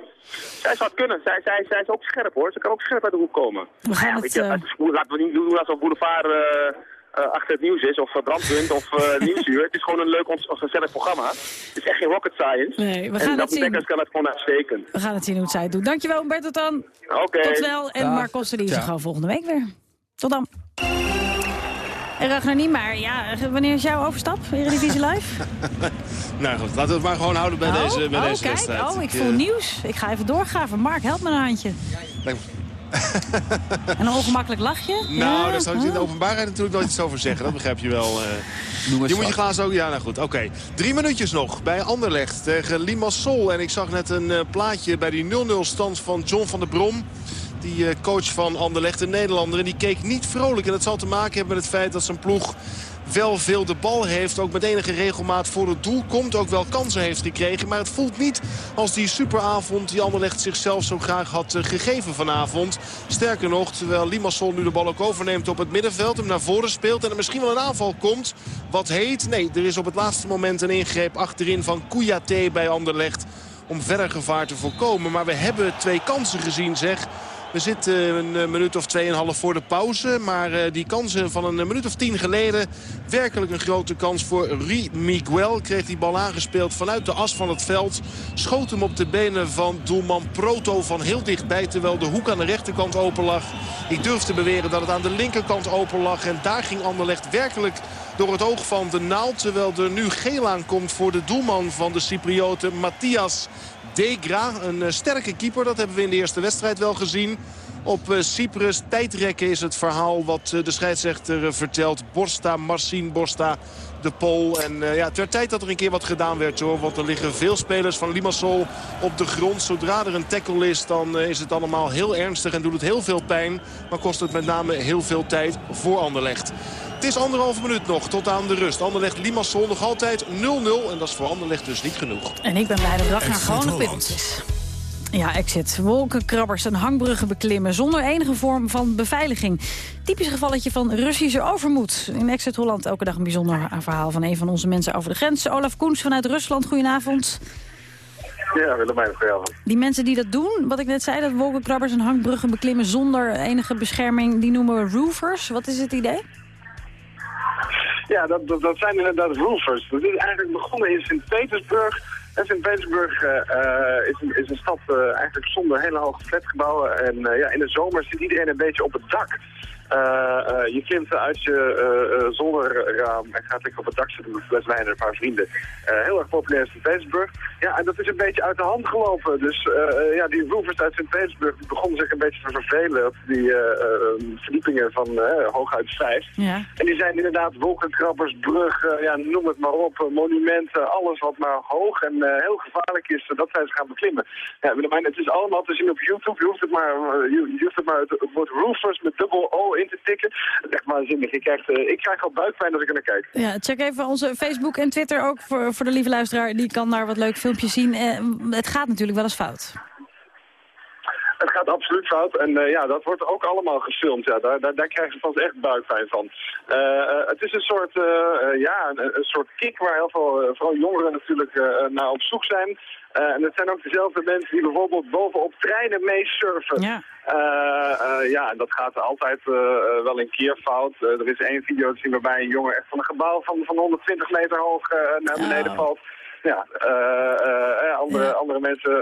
Speaker 30: Zij zou het kunnen. Zij, zij, zij is ook scherp hoor. Ze kan ook scherp uit de hoek komen.
Speaker 4: We gaan
Speaker 30: ja,
Speaker 4: het,
Speaker 30: weet je,
Speaker 4: eh,
Speaker 30: het laten we niet doen alsof Boulevard eh, eh, achter het nieuws is, of uh, Brandpunt, of uh, Nieuwsuur. Het is gewoon een leuk, ons- gezellig programma. Het is echt geen rocket science.
Speaker 4: Nee, we
Speaker 30: en
Speaker 4: gaan het
Speaker 30: Daphne
Speaker 4: zien.
Speaker 30: Dekkers kan het gewoon uitstekend.
Speaker 4: We gaan het zien hoe het zij het doet. Dankjewel Umberto dan.
Speaker 30: Oké.
Speaker 4: Tot snel. En. Mark Koster die is er gewoon volgende week weer. Tot dan. En Ragnar Niemeyer, ja, wanneer is jouw overstap? Eredivisie Live?
Speaker 31: Nou goed, laten we het maar gewoon houden bij
Speaker 4: oh,
Speaker 31: deze, bij
Speaker 4: oh,
Speaker 31: deze
Speaker 4: kijk,
Speaker 31: wedstrijd.
Speaker 4: oh, ik
Speaker 31: eh,
Speaker 4: voel nieuws. Ik ga even doorgraven. Mark, help me een handje. een ongemakkelijk lachje?
Speaker 31: Nou,
Speaker 4: Ja?
Speaker 31: daar zou ik in de openbaarheid natuurlijk nooit iets over zeggen. Dat begrijp je wel. eh.
Speaker 29: Eens
Speaker 31: je moet je glazen ook... Ja, nou goed, oké. Drie minuutjes nog bij Anderlecht tegen Limassol. En ik zag net een eh, plaatje bij die 0-0 stand van John van der Brom. Die eh, coach van Anderlecht, een Nederlander. En die keek niet vrolijk. En dat zal te maken hebben met het feit dat zijn ploeg wel veel de bal heeft. Ook met enige regelmaat voor het doel komt. Ook wel kansen heeft gekregen. Maar het voelt niet als die superavond die Anderlecht zichzelf zo graag had eh, gegeven vanavond. Sterker nog, terwijl Limassol nu de bal ook overneemt op het middenveld. Hem naar voren speelt en er misschien wel een aanval komt. Wat heet? Nee, er is op het laatste moment een ingreep achterin van Kouyaté bij Anderlecht. Om verder gevaar te voorkomen. Maar we hebben twee kansen gezien zeg. We zitten een eh, minuut of 2,5 voor de pauze. Maar eh, die kansen van een minuut of tien geleden... werkelijk een grote kans voor Rie Miguel. Kreeg die bal aangespeeld vanuit de as van het veld. Schoot hem op de benen van doelman Proto van heel dichtbij... terwijl de hoek aan de rechterkant open lag. Ik durf te beweren dat het aan de linkerkant open lag. En daar ging Anderlecht werkelijk door het oog van de naald. Terwijl er nu geel aankomt voor de doelman van de Cyprioten, Matthias Degra. Een eh, sterke keeper, dat hebben we in de eerste wedstrijd wel gezien. Op eh, Cyprus, tijdrekken is het verhaal wat eh, de scheidsrechter vertelt. Borsta, Marcin Borsta, de Pool. En ja, het werd tijd dat er een keer wat gedaan werd hoor. Want er liggen veel spelers van Limassol op de grond. Zodra er een tackle is, dan is het allemaal heel ernstig en doet het heel veel pijn. Maar kost het met name heel veel tijd voor Anderlecht. Het is anderhalve minuut nog tot aan de rust. Anderlecht Limassol nog altijd 0-0. En dat is voor Anderlecht dus niet genoeg.
Speaker 4: En ik ben blij dat Ragnar gewoon op
Speaker 31: Holland.
Speaker 4: punt is. Ja, exit. Wolkenkrabbers en hangbruggen beklimmen zonder enige vorm van beveiliging. Typisch gevalletje van Russische overmoed. In Exit Holland elke dag een bijzonder verhaal van een van onze mensen over de grens. Olaf Koens vanuit Rusland, goedenavond.
Speaker 32: Ja, Willemijn Verjaardag.
Speaker 4: Die mensen die dat doen, wat ik net zei, dat wolkenkrabbers en hangbruggen beklimmen zonder enige bescherming, die noemen we roofers. Wat is het idee?
Speaker 32: Ja, dat, dat, zijn inderdaad roofers. Dat is eigenlijk begonnen in Sint-Petersburg. En Sint-Petersburg eh, eh, is, een, is een stad eh, eigenlijk zonder hele hoge flatgebouwen. En ja, in de zomer zit iedereen een beetje op het dak. Eh, eh, je klimt uit je eh, zolderraam Um, hij gaat lekker op het dak zitten met een fles wijn en een paar vrienden. Heel erg populair in Sint-Petersburg. Ja, en dat is een beetje uit de hand gelopen. Dus ja, die roofers uit Sint-Petersburg begonnen zich een beetje te vervelen op die eh, verdiepingen van hooguit vijf.
Speaker 4: Ja.
Speaker 32: En die zijn inderdaad wolkenkrabbers, bruggen, ja, noem het maar op, monumenten, alles wat maar hoog en heel gevaarlijk is, dat zijn ze gaan beklimmen. Ja, het is allemaal te zien op YouTube. Je hoeft het maar, je, hoeft het, maar het, het woord roofers met dubbel O in te tikken. Ik krijg, eh, ik krijg al buikpijn als ik er naar kijk.
Speaker 4: Ja, check even onze Facebook en Twitter ook voor, voor de lieve luisteraar. Die kan daar wat leuk filmpjes zien. Eh, het gaat natuurlijk wel eens fout.
Speaker 32: Het gaat absoluut fout en eh, ja, dat wordt ook allemaal gefilmd. Ja, daar, daar, daar krijgen ze vast echt buikpijn van. Eh, eh, het is een soort, ja, een, een soort kick waar heel veel, vooral jongeren natuurlijk naar op zoek zijn. En het zijn ook dezelfde mensen die bijvoorbeeld bovenop treinen meesurfen.
Speaker 4: Ja.
Speaker 32: Ja, en dat gaat altijd wel een keer fout. Er is één video te zien waarbij een jongen echt van een gebouw van, van 120 meter hoog naar beneden valt. Ja, andere, andere mensen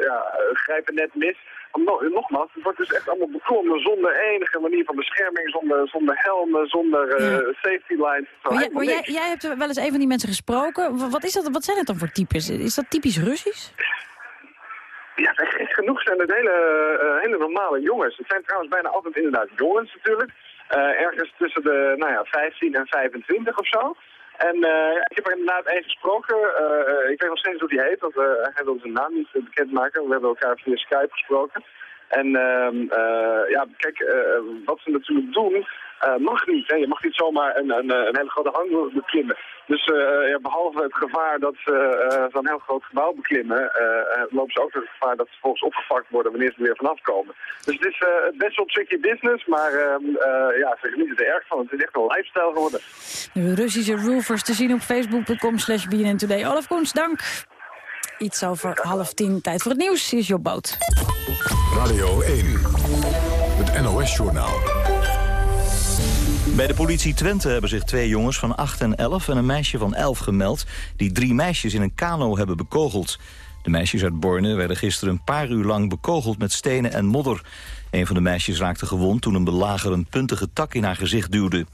Speaker 32: ja, grijpen net mis. No- nogmaals, het wordt dus echt allemaal beklommen zonder enige manier van bescherming, zonder, zonder helmen, zonder eh, safety lines. Zo,
Speaker 4: Maar, jij, maar jij, hebt wel eens een van die mensen gesproken. Wa- Wat, is dat, wat zijn het dan voor types? Is dat typisch Russisch?
Speaker 32: Ja, gek genoeg zijn het hele, eh, hele normale jongens. Het zijn trouwens bijna altijd inderdaad jongens natuurlijk. Eh, ergens tussen de nou ja, 15 en 25 of zo. En ja, ik heb er inderdaad één gesproken. Eh, ik weet nog steeds hoe die heet, want eh, hij zijn naam niet bekendmaken. We hebben elkaar via Skype gesproken. En ehm, eh, ja, kijk, wat ze natuurlijk doen, mag niet. Hè. Je mag niet zomaar een, een, een hele grote hang beklimmen. Dus eh, ja, behalve het gevaar dat ze eh, zo'n heel groot gebouw beklimmen, eh, eh, lopen ze ook het gevaar dat ze volgens opgepakt worden wanneer ze er weer vanaf komen. Dus het is eh, best wel tricky business, maar ehm, eh, ja, ze genieten er erg van. Het is echt een lifestyle geworden.
Speaker 4: De Russische roofers te zien op facebook.com slash BNN Today. Olaf Koens, dank. Iets over half tien. Tijd voor het nieuws. Hier is Job Boot.
Speaker 11: Radio 1, het NOS-journaal.
Speaker 1: Bij de politie Twente hebben zich twee jongens van 8 en 11 en een meisje van 11 gemeld... die drie meisjes in een kano hebben bekogeld. De meisjes uit Borne werden gisteren een paar uur lang bekogeld met stenen en modder. Een van de meisjes raakte gewond toen een belager een puntige tak in haar gezicht duwde.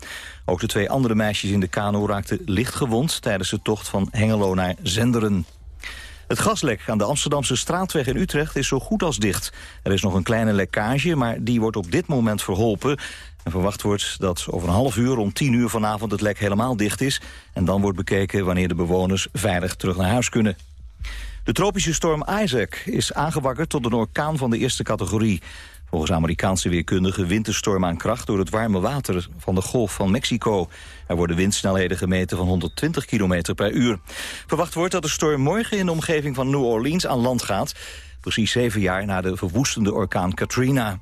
Speaker 1: Ook de twee andere meisjes in de kano raakten licht gewond... tijdens de tocht van Hengelo naar Zenderen. Het gaslek aan de Amsterdamse straatweg in Utrecht is zo goed als dicht. Er is nog een kleine lekkage, maar die wordt op dit moment verholpen. En verwacht wordt dat over een half uur, om tien uur vanavond, het lek helemaal dicht is. En dan wordt bekeken wanneer de bewoners veilig terug naar huis kunnen. De tropische storm Isaac is aangewakkerd tot een orkaan van de eerste categorie. Volgens Amerikaanse weerkundigen wint de storm aan kracht... door het warme water van de Golf van Mexico. Er worden windsnelheden gemeten van 120 km per uur. Verwacht wordt dat de storm morgen in de omgeving van New Orleans aan land gaat. Precies zeven jaar na de verwoestende orkaan Katrina.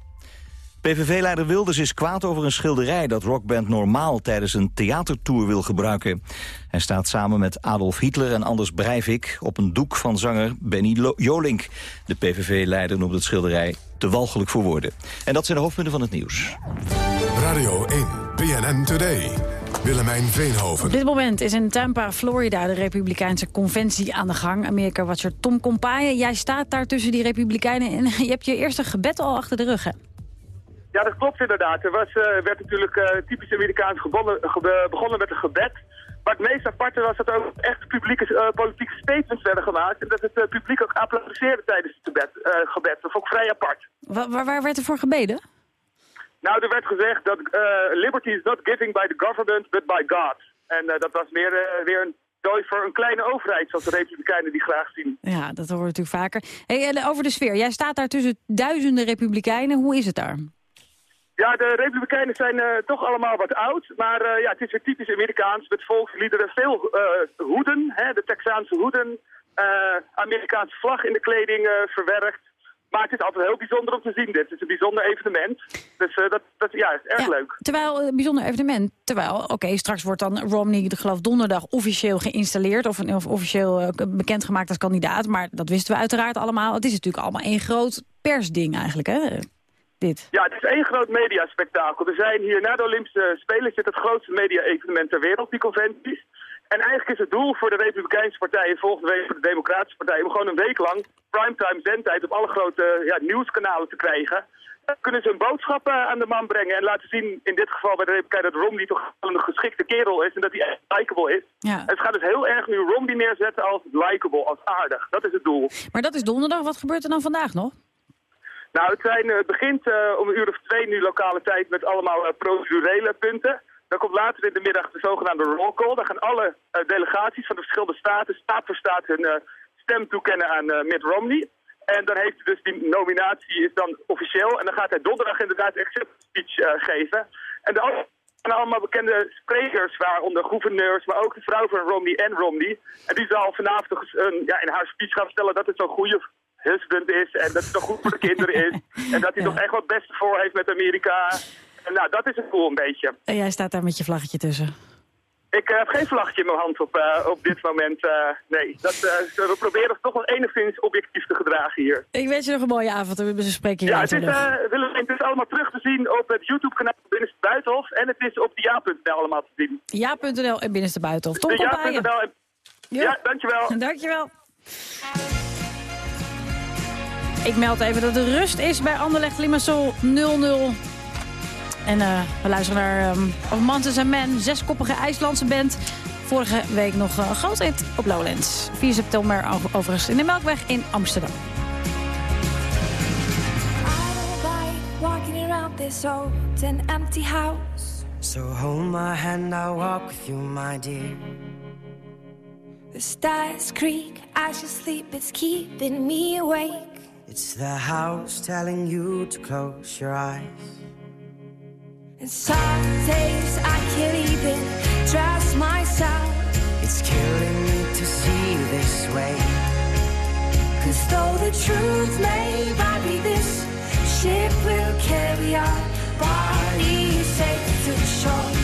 Speaker 1: PVV-leider Wilders is kwaad over een schilderij dat rockband Normaal tijdens een theatertour wil gebruiken. Hij staat samen met Adolf Hitler en Anders Breivik op een doek van zanger Benny Lo- Jolink. De PVV-leider noemt het schilderij te walgelijk voor woorden. En dat zijn de hoofdpunten van het nieuws.
Speaker 11: Radio 1, BNN Today. Willemijn Veenhoven.
Speaker 4: Op dit moment is in Tampa, Florida, de Republikeinse conventie aan de gang. Amerika-watcher Tom Compaye, jij staat daar tussen die Republikeinen... en je hebt je eerste gebed al achter de rug, hè?
Speaker 33: Ja, dat klopt inderdaad. Er was, eh, werd natuurlijk eh, typisch Amerikaans gebonden- begonnen met een gebed. Maar het meest aparte was dat er ook echt publieke, eh, politieke statements werden gemaakt. En dat het publiek ook applaudisseerde tijdens het gebed. eh, gebed. Dat vond ik vrij apart.
Speaker 4: Waar, waar, waar werd er voor gebeden?
Speaker 33: Nou, er werd gezegd dat liberty is not giving by the government, but by God. En dat was meer weer een dooi voor een kleine overheid, zoals de Republikeinen die graag zien.
Speaker 4: Ja, dat horen we natuurlijk vaker. Hey, over de sfeer. Jij staat daar tussen duizenden Republikeinen. Hoe is het daar?
Speaker 33: Ja, de Republikeinen zijn eh, toch allemaal wat oud. Maar eh, ja, het is weer typisch Amerikaans met volksliederen. Veel eh, hoeden, hè, de Texaanse hoeden. Amerikaanse vlag in de kleding verwerkt. Maar het is altijd heel bijzonder om te zien dit. Het is een bijzonder evenement. Dus dat, dat ja, is erg leuk.
Speaker 4: Terwijl, een bijzonder evenement. Terwijl, oké, straks wordt dan Romney, ik geloof donderdag, officieel geïnstalleerd. Of, of officieel bekendgemaakt als kandidaat. Maar dat wisten we uiteraard allemaal. Het is natuurlijk allemaal één groot persding eigenlijk, hè? Dit.
Speaker 33: Ja, het is één groot mediaspectakel. Er zijn hier na de Olympische Spelen zit het grootste media-evenement ter wereld, die conventies. En eigenlijk is het doel voor de Republikeinse Partij en volgende week voor de Democratische Partij... om gewoon een week lang primetime zendtijd op alle grote ja, nieuwskanalen te krijgen. kunnen ze een boodschap aan de man brengen en laten zien, in dit geval bij de Republikein, dat Romney toch een geschikte kerel is en dat hij echt likable is.
Speaker 4: Ja.
Speaker 33: En ze gaan dus heel erg nu Romney neerzetten als likable, als aardig. Dat is het doel.
Speaker 4: Maar dat is donderdag. Wat gebeurt er dan vandaag nog?
Speaker 33: Nou, het, zijn, eh, begint eh, om een uur of twee nu lokale tijd met allemaal eh, procedurele punten. Dan komt later in de middag de zogenaamde roll call. Dan gaan alle delegaties van de verschillende staten, staat voor staat, hun stem toekennen aan Mitt Romney. En dan heeft hij dus die nominatie is dan officieel. En dan gaat hij donderdag inderdaad acceptance speech geven. En de zijn allemaal bekende sprekers, waaronder gouverneurs, maar ook de vrouw van Romney en Romney. En die zal vanavond een, ja, in haar speech gaan vertellen dat het zo'n goede husband is en dat het toch goed voor de kinderen is. En dat hij toch echt wat beste voor heeft met Amerika. En nou, dat is het cool een beetje.
Speaker 4: En jij staat daar met je vlaggetje tussen.
Speaker 33: Ik eh, heb geen vlaggetje in mijn hand op, eh, op dit moment. eh, nee, dat, we proberen toch wel enigszins objectief te gedragen hier.
Speaker 4: Ik wens je nog een mooie avond en we spreken je
Speaker 33: Ja, het is, Willem, het is allemaal terug te zien op het YouTube-kanaal Binnenste Buitenhof. En het is op de ja.nl allemaal te zien.
Speaker 4: Ja.nl en binnenste buitenhof. Tom
Speaker 33: ja.nl en- Ja, dankjewel.
Speaker 4: Dankjewel. Ik meld even dat er rust is bij Anderlecht Limassol 0-0. En eh, we luisteren naar um, Of Mantis and Men, zeskoppige IJslandse band. Vorige week nog een groot hit op Lowlands. 4 september over- overigens in de Melkweg in Amsterdam.
Speaker 34: walking around this old and empty house.
Speaker 28: So hold my hand, I'll walk with you, my dear.
Speaker 34: The stars creak as you sleep, it's keeping me awake.
Speaker 28: It's the house telling you to close your eyes.
Speaker 34: And some days I can't even trust myself.
Speaker 28: It's killing me to see you this way.
Speaker 34: Cause though the truth may be this ship will carry our bodies safe to the shore.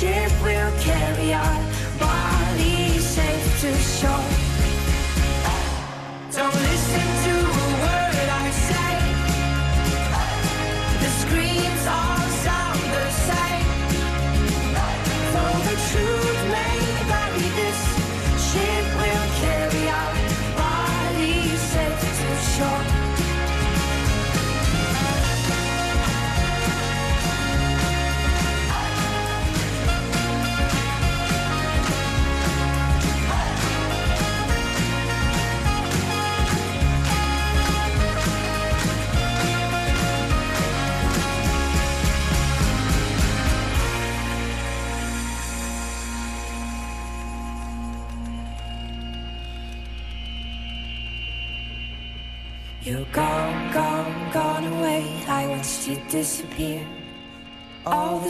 Speaker 34: ship will carry our bodies safe to shore.
Speaker 28: Don't listen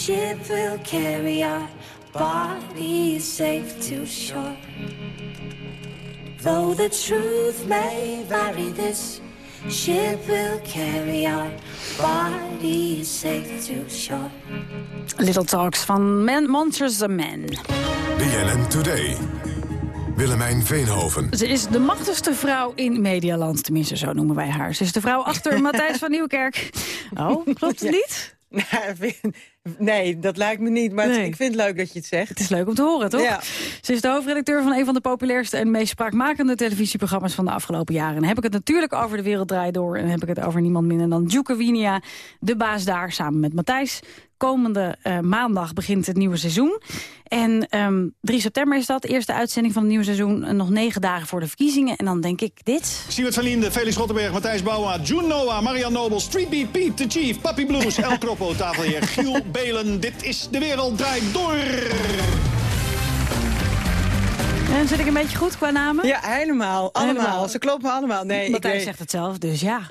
Speaker 34: ship will carry our body is safe to shore. Though the truth may vary, this ship will carry our body is safe to shore.
Speaker 4: Little Talks van Man Monsters and Men.
Speaker 11: BNN Today. Willemijn Veenhoven.
Speaker 4: Ze is de machtigste vrouw in Medialand. Tenminste, zo noemen wij haar. Ze is de vrouw achter Matthijs van Nieuwkerk. Oh, klopt het niet?
Speaker 35: Nee, dat lijkt me niet, maar het- ik vind het leuk dat je het zegt.
Speaker 4: Het is leuk om te horen, toch?
Speaker 35: Ja.
Speaker 4: Ze is de hoofdredacteur van een van de populairste en meest spraakmakende televisieprogramma's van de afgelopen jaren. En heb ik het natuurlijk over De Wereld Draait Door. En heb ik het over niemand minder dan Djoeke Winia, de baas daar, samen met Matthijs. Komende eh, maandag begint het nieuwe seizoen. En ehm 3 september is dat, eerste uitzending van het nieuwe seizoen. En nog negen dagen voor de verkiezingen. En dan denk ik dit.
Speaker 36: Siewert van Liende, Felix Rottenberg, Matthijs Bouwa, June Noah, Marian Nobel, Streetbeat, Piet, The Chief, Papi Blues, El Croppo, tafelheer Giel Belen. Dit is De Wereld Draait Door.
Speaker 4: En zit ik een beetje goed qua namen?
Speaker 35: Ja, helemaal. Allemaal.
Speaker 4: Helemaal.
Speaker 35: Ze kloppen allemaal. Nee, ik
Speaker 4: Matthijs
Speaker 35: weet-
Speaker 4: zegt het zelf, dus ja.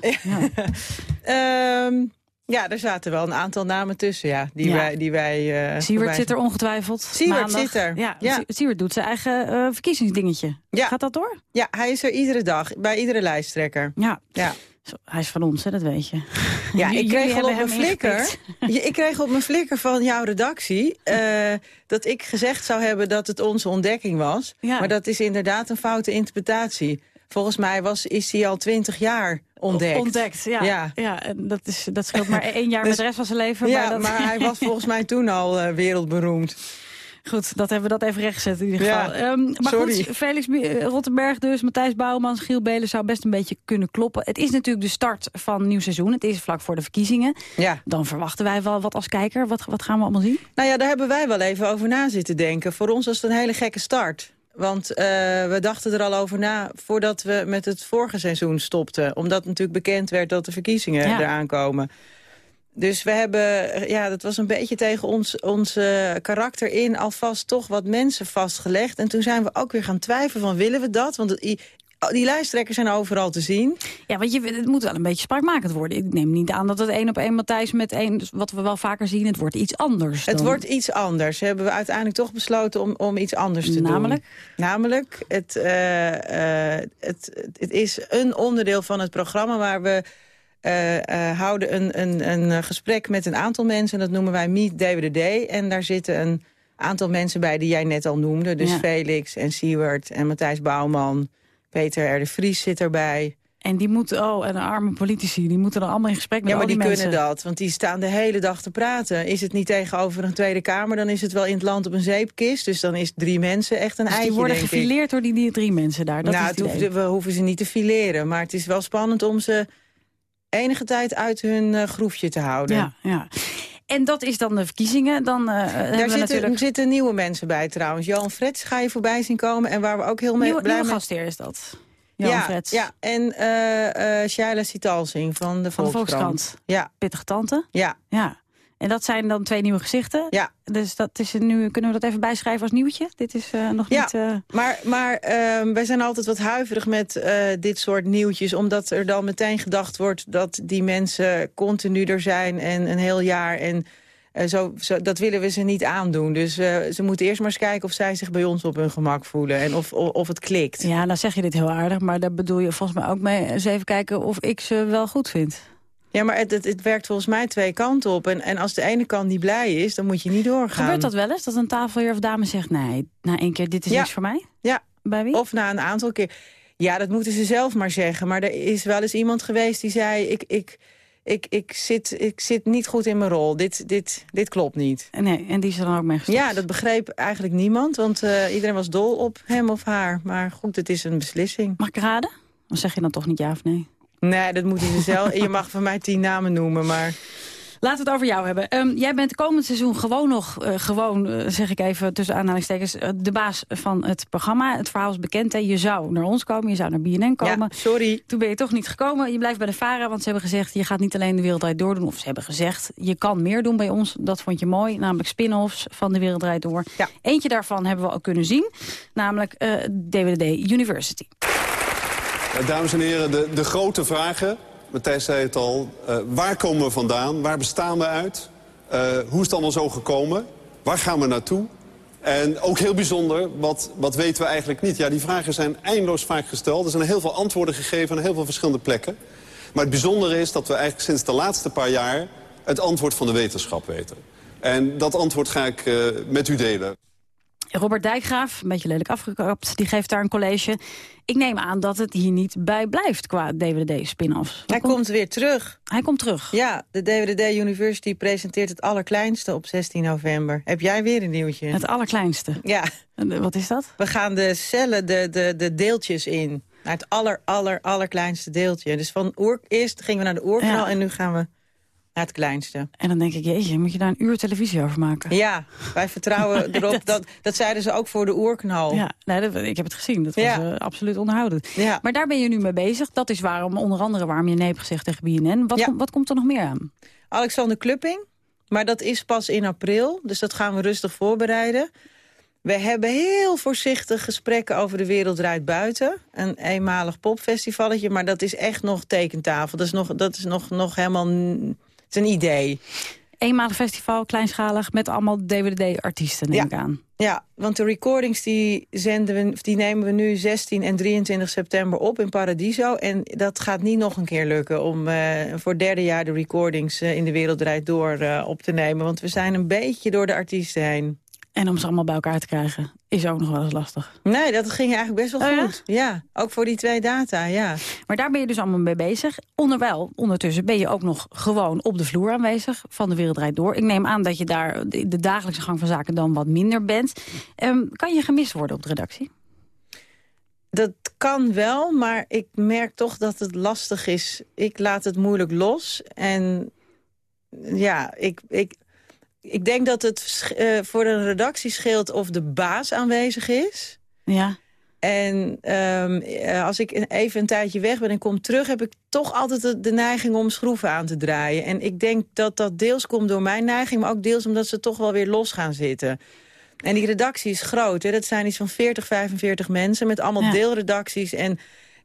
Speaker 35: Ehm, ja, er zaten wel een aantal namen tussen, ja. Die
Speaker 4: Ja.
Speaker 35: wij... Die wij eh,
Speaker 4: Siewert zit er ongetwijfeld.
Speaker 35: Siewert zit er.
Speaker 4: Ja,
Speaker 35: Ja.
Speaker 4: Siewert doet zijn eigen eh, verkiezingsdingetje.
Speaker 35: Ja.
Speaker 4: Gaat dat door?
Speaker 35: Ja, hij is er iedere dag, bij iedere lijsttrekker.
Speaker 4: Ja.
Speaker 35: Ja.
Speaker 4: Zo, Hij is van ons, hè, dat weet je.
Speaker 35: Ja, ik kreeg al op mijn flikker. Ja, ik kreeg op mijn flikker van jouw redactie eh, dat ik gezegd zou hebben dat het onze ontdekking was. Maar dat is inderdaad een foute interpretatie. Volgens mij was, is hij al twintig jaar ontdekt.
Speaker 4: Ontdekt, ja.
Speaker 35: Ja.
Speaker 4: ja. en dat, is, dat scheelt maar één jaar
Speaker 35: Dus-
Speaker 4: met de rest van zijn leven.
Speaker 35: Ja,
Speaker 4: maar, dat...
Speaker 35: maar hij was volgens mij toen al eh, wereldberoemd.
Speaker 4: Goed, dat hebben we dat even rechtgezet in ieder
Speaker 35: Ja,
Speaker 4: geval. Ehm, maar
Speaker 35: sorry.
Speaker 4: goed, Felix eh, Rottenberg dus, Matthijs Bouwmans, Giel Belen zou best een beetje kunnen kloppen. Het is natuurlijk de start van een nieuw seizoen. Het is vlak voor de verkiezingen.
Speaker 35: Ja.
Speaker 4: Dan verwachten wij wel wat als kijker. Wat, wat gaan we allemaal zien?
Speaker 35: Nou ja, daar hebben wij wel even over na zitten denken. Voor ons was het een hele gekke start. Want eh, we dachten er al over na voordat we met het vorige seizoen stopten. Omdat natuurlijk bekend werd dat de verkiezingen
Speaker 4: Ja.
Speaker 35: eraan komen. Dus we hebben, ja, dat was een beetje tegen ons, ons eh, karakter in... alvast toch wat mensen vastgelegd. En toen zijn we ook weer gaan twijfelen van willen we dat? Want die, die lijsttrekkers zijn overal te zien.
Speaker 4: Ja, want je, het moet wel een beetje spraakmakend worden. Ik neem niet aan dat het één op één Matthijs met één... dus wat we wel vaker zien, het wordt iets anders.
Speaker 35: Het
Speaker 4: dan-
Speaker 35: wordt iets anders. Hebben we uiteindelijk toch besloten om, om iets anders te
Speaker 4: Namelijk?
Speaker 35: doen. Namelijk? Het, eh, eh, het, het is een onderdeel van het programma waar we eh, houden een, een, een gesprek met een aantal mensen. Dat noemen wij Meet DWDD. En daar zitten een aantal mensen bij die jij net al noemde. Dus
Speaker 4: Ja.
Speaker 35: Felix en Siewert en Matthijs Bouwman. Peter R. de Vries zit erbij.
Speaker 4: En die moeten, oh, en de arme politici, die moeten dan allemaal in gesprek met
Speaker 35: Ja, maar
Speaker 4: die,
Speaker 35: kunnen dat, want die staan de hele dag te praten. Is het niet tegenover een Tweede Kamer, dan is het wel in het land op een zeepkist. Dus dan is drie mensen echt een
Speaker 4: Dus
Speaker 35: eitje,
Speaker 4: die worden
Speaker 35: ik.
Speaker 4: gefileerd door die, die drie mensen daar. Dat
Speaker 35: nou,
Speaker 4: is het
Speaker 35: hoeft- we hoeven ze niet te fileren. Maar het is wel spannend om ze enige tijd uit hun eh, groefje te houden.
Speaker 4: Ja, ja. En dat is dan de verkiezingen. Dan hebben
Speaker 35: Daar zitten,
Speaker 4: natuurlijk...
Speaker 35: zitten nieuwe mensen bij trouwens. Johan Frets ga je voorbij zien komen. En waar we ook heel mee
Speaker 4: Nieuwe,
Speaker 35: blij
Speaker 4: nieuwe
Speaker 35: mee...
Speaker 4: gastheer is dat. Johan
Speaker 35: ja,
Speaker 4: Frets.
Speaker 35: ja, en eh eh Shaila Sitalsing van de
Speaker 4: Van de
Speaker 35: Volkskrant.
Speaker 4: Volkskrant.
Speaker 35: Ja.
Speaker 4: Pittige tante.
Speaker 35: Ja.
Speaker 4: Ja. En dat zijn dan twee nieuwe gezichten.
Speaker 35: Ja.
Speaker 4: Dus dat is nu, kunnen we dat even bijschrijven als nieuwtje? Dit is eh, nog
Speaker 35: Ja,
Speaker 4: niet... eh,
Speaker 35: maar, maar ehm, wij zijn altijd wat huiverig met eh, dit soort nieuwtjes... omdat er dan meteen gedacht wordt dat die mensen continu er zijn... en een heel jaar en zo, zo, dat willen we ze niet aandoen. Dus ze moeten eerst maar eens kijken of zij zich bij ons op hun gemak voelen... en of, of, of het klikt.
Speaker 4: Ja, nou zeg je dit heel aardig, maar daar bedoel je volgens mij ook mee... eens even kijken of ik ze wel goed vind.
Speaker 35: Ja, maar het, het, het werkt volgens mij twee kanten op. En, en als de ene kant niet blij is, dan moet je niet doorgaan.
Speaker 4: Gebeurt dat wel eens, dat een tafelheer of dame zegt... nee, na één keer, dit is
Speaker 35: Ja.
Speaker 4: niks voor mij?
Speaker 35: Ja.
Speaker 4: Bij wie?
Speaker 35: Of na een aantal keer. Ja, dat moeten ze zelf maar zeggen. Maar er is wel eens iemand geweest die zei... ik, ik, ik, ik, zit, ik zit niet goed in mijn rol. Dit, dit, dit klopt niet.
Speaker 4: Nee, en die is er dan ook mee gestopt?
Speaker 35: Ja, dat begreep eigenlijk niemand. Want eh, iedereen was dol op hem of haar. Maar goed, het is een beslissing.
Speaker 4: Mag ik raden? Of zeg je dan toch niet ja of nee?
Speaker 35: Nee, dat moeten ze zelf. je mag van mij tien namen noemen, maar...
Speaker 4: Laten we het over jou hebben. Ehm, jij bent komend seizoen gewoon nog, eh, gewoon, eh, zeg ik even tussen aanhalingstekens, eh, de baas van het programma. Het verhaal is bekend, hè? je zou naar ons komen, je zou naar BNN komen.
Speaker 35: Ja, sorry.
Speaker 4: Toen ben je toch niet gekomen. Je blijft bij de VARA, want ze hebben gezegd, je gaat niet alleen de Wereld Draait Door doen. Of ze hebben gezegd, je kan meer doen bij ons. Dat vond je mooi, namelijk spin-offs van de Wereld Draait Door. Eentje daarvan hebben we ook kunnen zien, namelijk DWD University.
Speaker 37: Ja, dames en heren, de, de grote vragen. Matthijs zei het al. eh, waar komen we vandaan? Waar bestaan we uit? Eh, hoe is het allemaal zo gekomen? Waar gaan we naartoe? En ook heel bijzonder, wat, wat weten we eigenlijk niet? Ja, die vragen zijn eindeloos vaak gesteld. Er zijn heel veel antwoorden gegeven aan heel veel verschillende plekken. Maar het bijzondere is dat we eigenlijk sinds de laatste paar jaar... het antwoord van de wetenschap weten. En dat antwoord ga ik met u delen.
Speaker 4: Robert Dijkgraaf, een beetje lelijk afgekapt, die geeft daar een college. Ik neem aan dat het hier niet bij blijft qua DVD-spin-offs.
Speaker 35: Hij komt... komt weer terug.
Speaker 4: Hij komt terug?
Speaker 35: Ja, de DVD University presenteert het allerkleinste op 16 november. Heb jij weer een nieuwtje?
Speaker 4: Het allerkleinste?
Speaker 35: Ja.
Speaker 4: En wat is dat?
Speaker 35: We gaan de cellen, de, de, de deeltjes in. Naar het aller, aller, allerkleinste deeltje. Dus van oer, eerst gingen we naar de oerknal ja. en nu gaan we het kleinste.
Speaker 4: En dan denk ik, jeetje, moet je daar een uur televisie over maken?
Speaker 35: Ja, wij vertrouwen erop. dat, dat zeiden ze ook voor de oerknal.
Speaker 4: Ja, nee, dat, ik heb het gezien. Dat was ja. uh, absoluut onderhoudend.
Speaker 35: Ja.
Speaker 4: Maar daar ben je nu mee bezig. Dat is waarom, onder andere waarom je nee hebt gezegd tegen BNN. Wat, wat komt er nog meer aan?
Speaker 35: Alexander Klupping. Maar dat is pas in april. Dus dat gaan we rustig voorbereiden. We hebben heel voorzichtig gesprekken over de wereld draait buiten. Een eenmalig popfestivalletje, maar dat is echt nog tekentafel. Dat is nog, dat is nog, nog helemaal is een idee.
Speaker 4: Eenmalig festival, kleinschalig, met allemaal DVD-artiesten, neem
Speaker 35: ja.
Speaker 4: ik aan.
Speaker 35: Ja, want de recordings die, zenden we, die nemen we nu 16 en 23 september op in Paradiso. En dat gaat niet nog een keer lukken om uh, voor derde jaar de recordings uh, in de wereld draait door uh, op te nemen. Want we zijn een beetje door de artiesten heen.
Speaker 4: En om ze allemaal bij elkaar te krijgen is ook nog wel eens lastig.
Speaker 35: Nee, dat ging eigenlijk best wel
Speaker 4: oh,
Speaker 35: goed. Ja? ja? ook voor die twee data, ja.
Speaker 4: Maar daar ben je dus allemaal mee bezig. Onderwijl, ondertussen ben je ook nog gewoon op de vloer aanwezig van de Wereld Draait Door. Ik neem aan dat je daar de dagelijkse gang van zaken dan wat minder bent. Um, kan je gemist worden op de redactie?
Speaker 35: Dat kan wel, maar ik merk toch dat het lastig is. Ik laat het moeilijk los. En ja, ik... ik ik denk dat het uh, voor een redactie scheelt of de baas aanwezig is.
Speaker 4: Ja.
Speaker 35: En um, als ik even een tijdje weg ben en kom terug... heb ik toch altijd de, de, neiging om schroeven aan te draaien. En ik denk dat dat deels komt door mijn neiging... maar ook deels omdat ze toch wel weer los gaan zitten. En die redactie is groot. Hè? Dat zijn iets van 40, 45 mensen met allemaal ja. deelredacties... en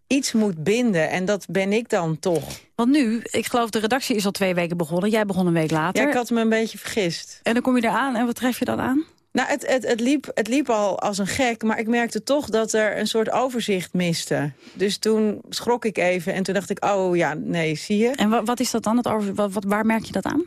Speaker 35: iets moet binden. En dat ben ik dan toch.
Speaker 4: Want nu, ik geloof de redactie is al twee weken begonnen. Jij begon een week later.
Speaker 35: Ja, ik had me een beetje vergist.
Speaker 4: En dan kom je eraan en wat tref je dan aan?
Speaker 35: Nou, het, het, het, liep, het liep al als een gek, maar ik merkte toch dat er een soort overzicht miste. Dus toen schrok ik even en toen dacht ik, oh ja, nee, zie je.
Speaker 4: En wat, wat is dat dan? Het over, wat, wat, waar merk je dat aan?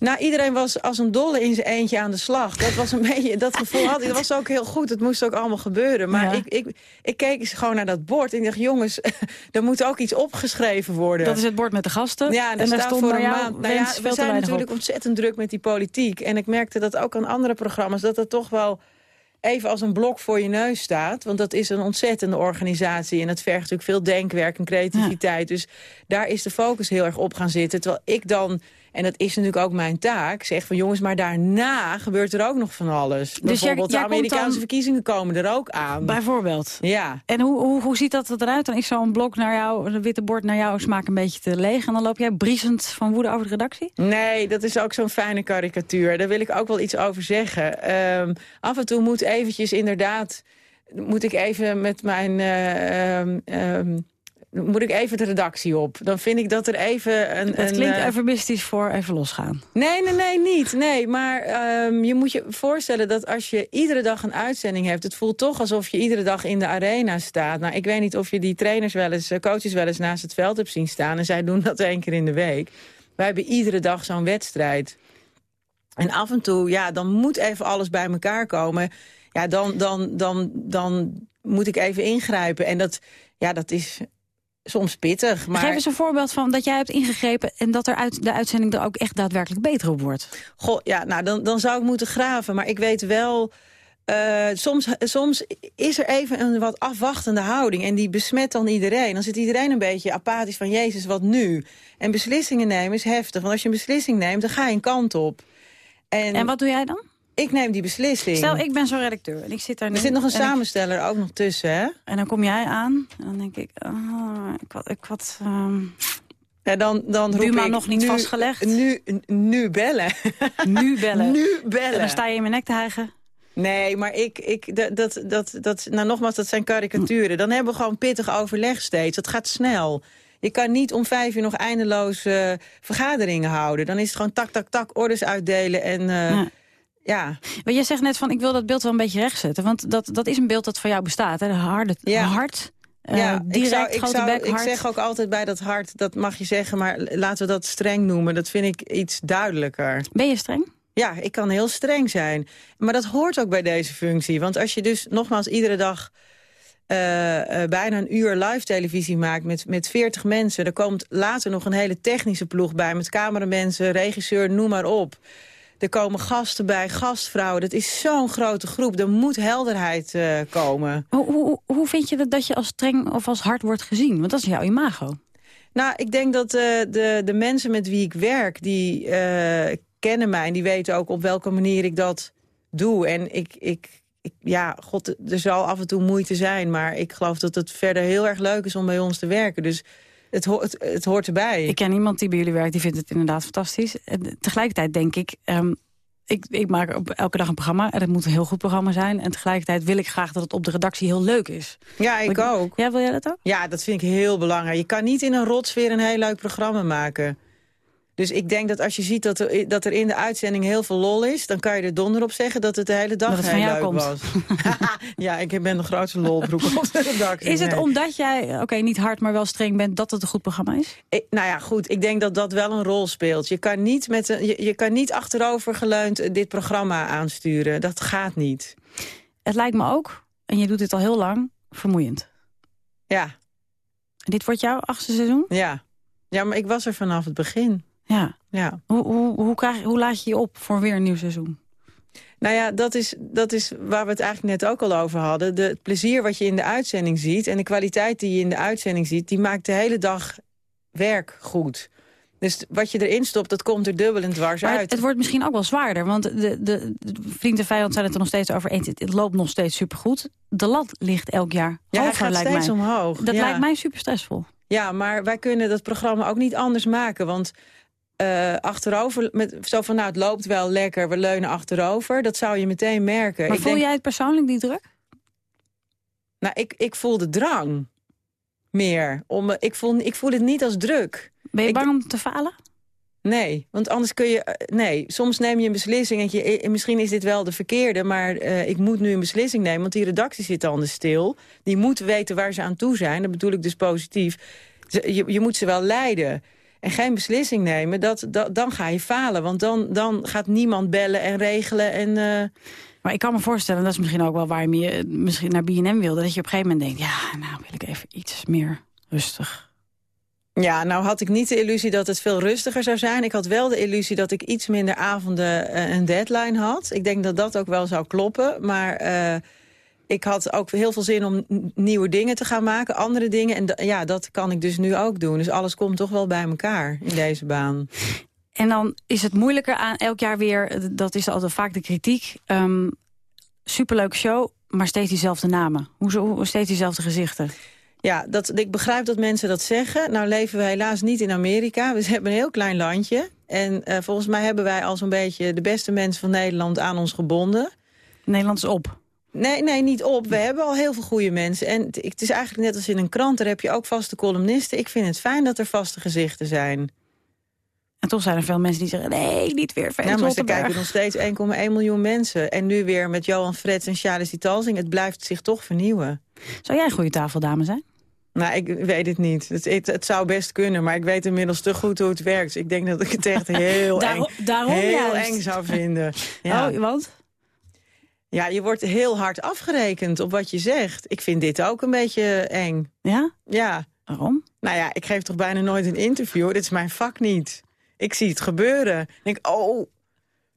Speaker 35: Nou, iedereen was als een dolle in zijn eentje aan de slag. Dat was een beetje, dat gevoel had ik. Dat was ook heel goed. Het moest ook allemaal gebeuren. Maar ja. ik, ik, ik keek eens gewoon naar dat bord en ik dacht, jongens, er moet ook iets opgeschreven worden.
Speaker 4: Dat is het bord met de gasten.
Speaker 35: Ja, en, en daar stond voor een maand. Nou ja, we zijn natuurlijk op. ontzettend druk met die politiek. En ik merkte dat ook aan andere programma's, dat het toch wel even als een blok voor je neus staat. Want dat is een ontzettende organisatie. En het vergt natuurlijk veel denkwerk en creativiteit. Ja. Dus daar is de focus heel erg op gaan zitten. Terwijl ik dan en dat is natuurlijk ook mijn taak. Zeg van jongens, maar daarna gebeurt er ook nog van alles. Dus Bijvoorbeeld jij, jij de Amerikaanse verkiezingen komen er ook aan.
Speaker 4: Bijvoorbeeld.
Speaker 35: Ja.
Speaker 4: En hoe, hoe, hoe ziet dat eruit? Dan is zo'n blok naar jou, een witte bord naar jou smaak een beetje te leeg. En dan loop jij briesend van woede over de redactie?
Speaker 35: Nee, dat is ook zo'n fijne karikatuur. Daar wil ik ook wel iets over zeggen. Um, af en toe moet eventjes inderdaad... Moet ik even met mijn... Uh, um, um, moet ik even de redactie op. Dan vind ik dat er even... Een,
Speaker 4: het klinkt uh, eufemistisch voor even losgaan.
Speaker 35: Nee, nee, nee, niet. Nee, maar um, je moet je voorstellen dat als je iedere dag een uitzending hebt... het voelt toch alsof je iedere dag in de arena staat. Nou, ik weet niet of je die trainers wel eens, coaches wel eens naast het veld hebt zien staan. En zij doen dat één keer in de week. Wij hebben iedere dag zo'n wedstrijd. En af en toe, ja, dan moet even alles bij elkaar komen. Ja, dan, dan, dan, dan moet ik even ingrijpen. En dat, ja, dat is soms pittig. Maar...
Speaker 4: Geef eens een voorbeeld van dat jij hebt ingegrepen... en dat er uit de uitzending er ook echt daadwerkelijk beter op wordt.
Speaker 35: Goh, ja, nou, dan, dan zou ik moeten graven. Maar ik weet wel... Uh, soms, soms is er even een wat afwachtende houding. En die besmet dan iedereen. Dan zit iedereen een beetje apathisch van... Jezus, wat nu? En beslissingen nemen is heftig. Want als je een beslissing neemt, dan ga je een kant op.
Speaker 4: En, en wat doe jij dan?
Speaker 35: Ik neem die beslissing.
Speaker 4: Stel, ik ben zo'n redacteur en ik zit daar nu.
Speaker 35: Er zit nog een samensteller ik... ook nog tussen, hè?
Speaker 4: En dan kom jij aan en dan denk ik... Oh, ik wat... Ik wat um...
Speaker 35: Ja, dan, dan roep
Speaker 4: Buma
Speaker 35: ik,
Speaker 4: nog niet
Speaker 35: nu,
Speaker 4: vastgelegd?
Speaker 35: Nu, nu bellen.
Speaker 4: Nu bellen?
Speaker 35: nu bellen.
Speaker 4: En dan sta je in mijn nek te hijgen?
Speaker 35: Nee, maar ik, ik, dat, dat, dat, dat, nou nogmaals, dat zijn karikaturen. Dan hebben we gewoon pittig overleg steeds. Dat gaat snel. Je kan niet om vijf uur nog eindeloos uh, vergaderingen houden. Dan is het gewoon tak, tak, tak, orders uitdelen en... Uh, ja. Ja.
Speaker 4: Maar jij zegt net van, ik wil dat beeld wel een beetje rechtzetten. Want dat, dat is een beeld dat van jou bestaat. Hè? De harde,
Speaker 35: Ja.
Speaker 4: hart, eh,
Speaker 35: ja,
Speaker 4: direct,
Speaker 35: ik, zou, ik,
Speaker 4: grote
Speaker 35: zou,
Speaker 4: bek,
Speaker 35: ik
Speaker 4: hart.
Speaker 35: zeg ook altijd bij dat hart, dat mag je zeggen, maar laten we dat streng noemen. Dat vind ik iets duidelijker.
Speaker 4: Ben je streng?
Speaker 35: Ja, ik kan heel streng zijn. Maar dat hoort ook bij deze functie. Want als je dus nogmaals iedere dag eh, eh, bijna een uur live televisie maakt met, met 40 mensen. Er komt later nog een hele technische ploeg bij met cameramensen, regisseur, noem maar op. Er komen gasten bij, gastvrouwen. Dat is zo'n grote groep. Er moet helderheid eh, komen.
Speaker 4: Hoe, hoe, hoe vind je dat, dat je als streng of als hard wordt gezien? Want dat is jouw imago.
Speaker 35: Nou, ik denk dat eh, de, de mensen met wie ik werk, die eh, kennen mij... en die weten ook op welke manier ik dat doe. En ik, ik, ik, ja, god, er zal af en toe moeite zijn... maar ik geloof dat het verder heel erg leuk is om bij ons te werken. Dus het, ho het, het hoort erbij.
Speaker 4: Ik ken iemand die bij jullie werkt, die vindt het inderdaad fantastisch. En tegelijkertijd denk ik... ehm, ik, ik maak op elke dag een programma en het moet een heel goed programma zijn. En tegelijkertijd wil ik graag dat het op de redactie heel leuk is.
Speaker 35: Ja, ik
Speaker 4: Want-
Speaker 35: ook.
Speaker 4: Ja, wil jij dat ook?
Speaker 35: Ja, dat vind ik heel belangrijk. Je kan niet in een rotsfeer een heel leuk programma maken. Dus ik denk dat als je ziet dat er, dat er in de uitzending heel veel lol is... dan kan je er donder op zeggen dat het de hele dag heel
Speaker 4: jou
Speaker 35: leuk
Speaker 4: komt.
Speaker 35: was. ja, ik ben de grootste lolbroek op de redactie.
Speaker 4: Is het omdat jij, oké, niet hard, maar wel streng bent... dat het een goed programma is?
Speaker 35: Ik- nou ja, goed. Ik denk dat dat wel een rol speelt. Je kan niet, met een, je, je kan niet achterover geleund eh, dit programma aansturen. Dat gaat niet.
Speaker 4: Het lijkt me ook, en je doet dit al heel lang, vermoeiend.
Speaker 35: Ja.
Speaker 4: En dit wordt jouw achtste seizoen?
Speaker 35: Ja. Ja, maar ik was er vanaf het begin.
Speaker 4: Ja.
Speaker 35: Ja.
Speaker 4: Hoe, hoe, hoe, krijg, hoe laat je je op voor weer een nieuw seizoen?
Speaker 35: Nou ja, dat is, dat is waar we het eigenlijk net ook al over hadden. De, het plezier wat je in de uitzending ziet... en de kwaliteit die je in de uitzending ziet... die maakt de hele dag werk goed. Dus wat je erin stopt, dat komt er dubbel en dwars
Speaker 4: Maar
Speaker 35: uit.
Speaker 4: het, het wordt misschien ook wel zwaarder. Want de, de, de vriend en vijand zijn het er nog steeds over eens. Het, het loopt nog steeds supergoed. De lat ligt elk jaar
Speaker 35: Ja,
Speaker 4: hoger,
Speaker 35: gaat
Speaker 4: lijkt
Speaker 35: steeds
Speaker 4: mij.
Speaker 35: omhoog.
Speaker 4: Dat
Speaker 35: Ja.
Speaker 4: lijkt mij super stressvol.
Speaker 35: Ja, maar wij kunnen dat programma ook niet anders maken. Want eh, achterover, met, zo van nou, het loopt wel lekker, we leunen achterover. Dat zou je meteen merken.
Speaker 4: Maar
Speaker 35: ik
Speaker 4: voel
Speaker 35: denk,
Speaker 4: jij het persoonlijk, die druk?
Speaker 35: Nou, ik, ik voel de drang meer. Om, ik, voel, ik voel het niet als druk.
Speaker 4: Ben je
Speaker 35: Ik-
Speaker 4: bang om te falen?
Speaker 35: Nee, want anders kun je... eh, Nee, soms neem je een beslissing en je, eh, misschien is dit wel de verkeerde... maar ik moet nu een beslissing nemen, want die redactie zit anders stil. Die moeten weten waar ze aan toe zijn, dat bedoel ik dus positief. Je, je moet ze wel leiden. En geen beslissing nemen, dat, dat, dan ga je falen. Want dan, dan gaat niemand bellen en regelen. En, eh,
Speaker 4: Maar ik kan me voorstellen, dat is misschien ook wel waar je meer, misschien naar BNM wilde... dat je op een gegeven moment denkt, ja, nou wil ik even iets meer rustig.
Speaker 35: Ja, nou had ik niet de illusie dat het veel rustiger zou zijn. Ik had wel de illusie dat ik iets minder avonden eh, een deadline had. Ik denk dat dat ook wel zou kloppen. Maar eh, ik had ook heel veel zin om nieuwe dingen te gaan maken. Andere dingen. En ja, dat kan ik dus nu ook doen. Dus alles komt toch wel bij elkaar in deze baan.
Speaker 4: En dan is het moeilijker aan elk jaar weer, dat is altijd vaak de kritiek... Ehm superleuke show, maar steeds diezelfde namen. Hoezo, hoe- steeds diezelfde gezichten.
Speaker 35: Ja, dat, ik begrijp dat mensen dat zeggen. Nou leven we helaas niet in Amerika. We hebben een heel klein landje. En eh, volgens mij hebben wij al zo'n beetje de beste mensen van Nederland aan ons gebonden.
Speaker 4: Nederland is op.
Speaker 35: Nee, nee, niet op. We hebben al heel veel goede mensen. En het, is eigenlijk net als in een krant. Daar heb je ook vaste columnisten. Ik vind het fijn dat er vaste gezichten zijn.
Speaker 4: En toch zijn er veel mensen die zeggen, nee, niet weer Felix
Speaker 35: Ja, maar ze kijken nog steeds 1,1 miljoen mensen. En nu weer met Johan Frets en Charles Talsing. Het blijft zich toch vernieuwen.
Speaker 4: Zou jij een goede tafeldame zijn?
Speaker 35: Nou, ik weet het niet. Het, het, het zou best kunnen, maar ik weet inmiddels te goed hoe het werkt. Dus ik denk dat ik het echt heel eng,
Speaker 4: daarom
Speaker 35: heel
Speaker 4: juist.
Speaker 35: eng zou vinden. Ja.
Speaker 4: Oh, want?
Speaker 35: Ja, je wordt heel hard afgerekend op wat je zegt. Ik vind dit ook een beetje eng.
Speaker 4: Ja?
Speaker 35: Ja.
Speaker 4: Waarom?
Speaker 35: Nou ja, ik geef toch bijna nooit een interview. Dit is mijn vak niet. Ik zie het gebeuren. Ik denk, oh.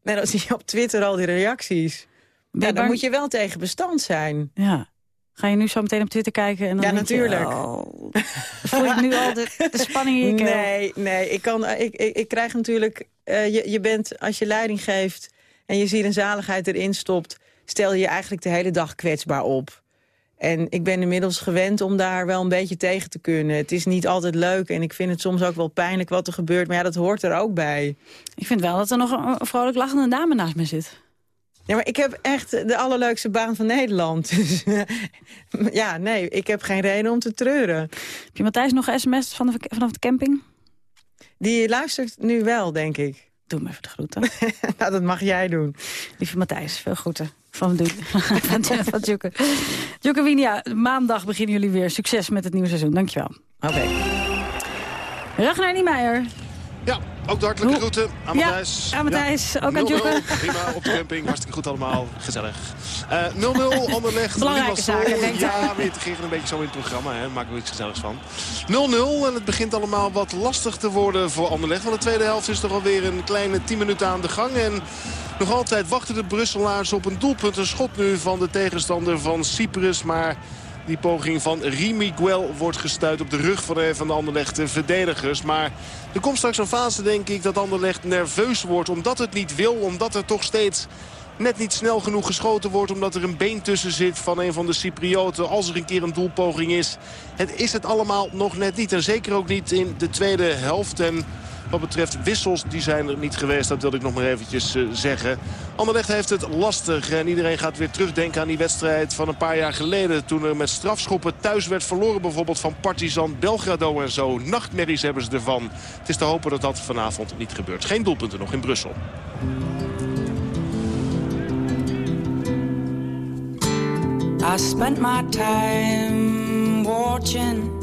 Speaker 35: En dan zie je op Twitter al die reacties.
Speaker 4: je
Speaker 35: Ja, dan moet je wel tegen bestand zijn.
Speaker 4: Ja. Ga je nu zo meteen op Twitter kijken? En dan
Speaker 35: Ja,
Speaker 4: je,
Speaker 35: natuurlijk.
Speaker 4: oh, voel ik nu al de, de spanning in je?
Speaker 35: Nee, nee. Ik, kan, ik, ik, ik krijg natuurlijk... eh, je, je bent, als je leiding geeft en je ziet een zaligheid erin stopt... stel je je eigenlijk de hele dag kwetsbaar op. En ik ben inmiddels gewend om daar wel een beetje tegen te kunnen. Het is niet altijd leuk en ik vind het soms ook wel pijnlijk wat er gebeurt. Maar ja, dat hoort er ook bij.
Speaker 4: Ik vind wel dat er nog een, vrolijk lachende dame naast me zit.
Speaker 35: Ja, maar ik heb echt de allerleukste baan van Nederland. Dus ja, nee, ik heb geen reden om te treuren.
Speaker 4: Heb je Matthijs nog sms van de, vanaf de camping?
Speaker 35: Die luistert nu wel, denk ik.
Speaker 4: Doe me even de groeten.
Speaker 35: nou, dat mag jij doen.
Speaker 4: Lieve Matthijs, veel groeten. Van, de, van, van Djoeke. Djoeke Winia, maandag beginnen jullie weer. Succes met het nieuwe seizoen. Dankjewel. Oké. Ragnar Niemeyer.
Speaker 31: Ja, ook de hartelijke groeten aan
Speaker 4: Ja,
Speaker 31: Matthijs.
Speaker 4: aan Matthijs, ook aan
Speaker 31: 0-0,
Speaker 4: Djoeke.
Speaker 31: Prima, op de camping. Hartstikke goed allemaal. Gezellig. Eh 0-0, Anderlecht.
Speaker 4: Belangrijke
Speaker 31: Limassol.
Speaker 4: zaken.
Speaker 31: Ja, we integreren een beetje zo in het programma. Hè. Maken we iets gezelligs van. 0-0 en het begint allemaal wat lastig te worden voor Anderlecht. Want de tweede helft is er alweer een kleine 10 minuten aan de gang. En nog altijd wachten de Brusselaars op een doelpunt. Een schot nu van de tegenstander van Cyprus. Maar die poging van Rimiguel wordt gestuit op de rug van een van de Anderlecht verdedigers. Maar er komt straks een fase, denk ik, dat Anderlecht nerveus wordt. Omdat het niet wil, omdat er toch steeds net niet snel genoeg geschoten wordt. Omdat er een been tussen zit van een van de Cyprioten. Als er een keer een doelpoging is. Het is het allemaal nog net niet. En zeker ook niet in de tweede helft. En wat betreft wissels, die zijn er niet geweest. Dat wil ik nog maar eventjes eh, zeggen. Anderlecht heeft het lastig. En iedereen gaat weer terugdenken aan die wedstrijd van een paar jaar geleden. Toen er met strafschoppen thuis werd verloren. Bijvoorbeeld van Partizan Belgrado en zo. Nachtmerries hebben ze ervan. Het is te hopen dat dat vanavond niet gebeurt. Geen doelpunten nog in Brussel.
Speaker 28: I my time watching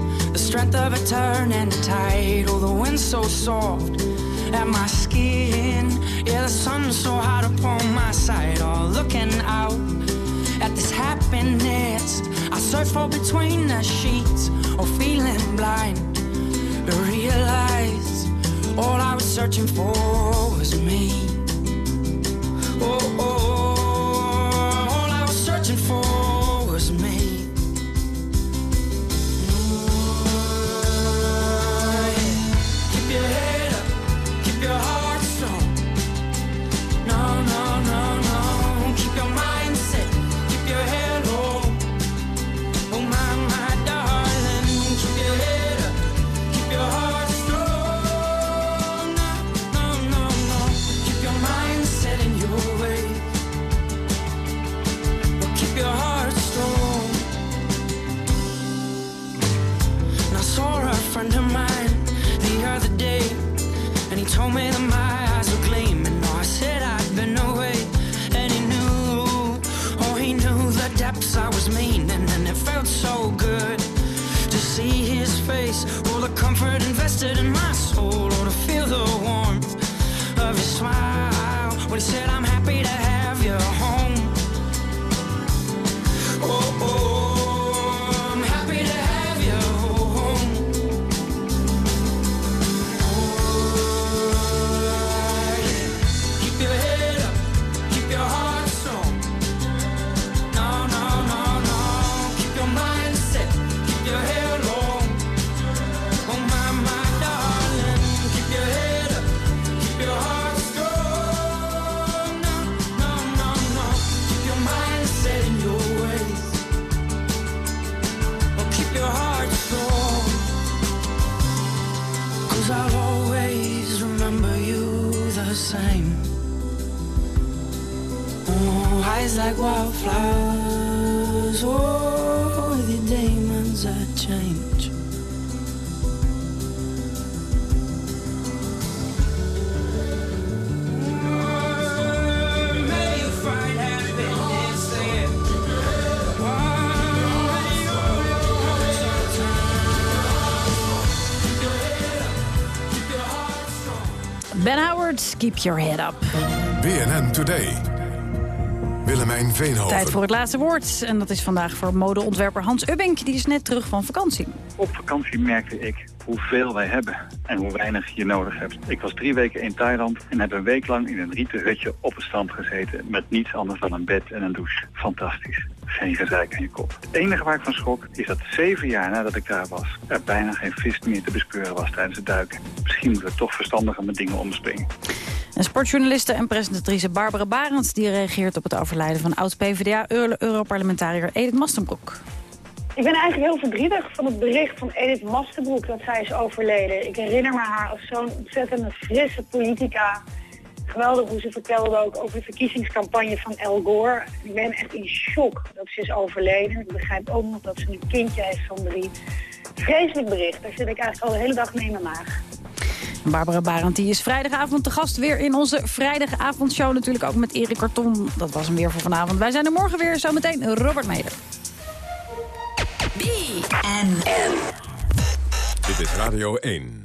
Speaker 28: the strength of a turning tide. Oh, the wind so soft at my skin. Yeah, the sun so hot upon my side. Oh, looking out at this happiness. I search for between the sheets or feeling blind. But realize all I was searching for was me. Oh, oh, like wildflowers. Oh, with your demons that change. May you find happiness there.
Speaker 4: Ben Howard, keep your head up.
Speaker 11: BNN Today. Willemijn Veenhoven.
Speaker 4: Tijd voor het laatste woord. En dat is vandaag voor modeontwerper Hans Ubbink. Die is net terug van vakantie.
Speaker 38: Op vakantie merkte ik hoeveel wij hebben en hoe weinig je nodig hebt. Ik was drie weken in Thailand en heb een week lang in een rieten hutje op het strand gezeten... met niets anders dan een bed en een douche. Fantastisch. Geen gezeik aan je kop. Het enige waar ik van schrok is dat zeven jaar nadat ik daar was... er bijna geen vis meer te bespeuren was tijdens het duiken. Misschien moeten we toch verstandiger met dingen omspringen.
Speaker 4: En sportjournaliste en presentatrice Barbara Barend... die reageert op het overlijden van oud-PVDA-europarlementariër Edith Mastenbroek.
Speaker 39: Ik ben eigenlijk heel verdrietig van het bericht van Edith Mastenbroek dat zij is overleden. Ik herinner me haar als zo'n ontzettend frisse politica. Geweldig hoe ze vertelde ook over de verkiezingscampagne van Al Gore. Ik ben echt in shock dat ze is overleden. Ik begrijp ook nog dat ze een kindje heeft van drie. Vreselijk bericht. Daar zit ik eigenlijk al de hele dag mee in mijn maag.
Speaker 4: Barbara Barend die is vrijdagavond te gast weer in onze vrijdagavondshow. Natuurlijk ook met Erik Karton. Dat was hem weer voor vanavond. Wij zijn er morgen weer. Zometeen Robert Meder.
Speaker 11: Dit is Radio 1.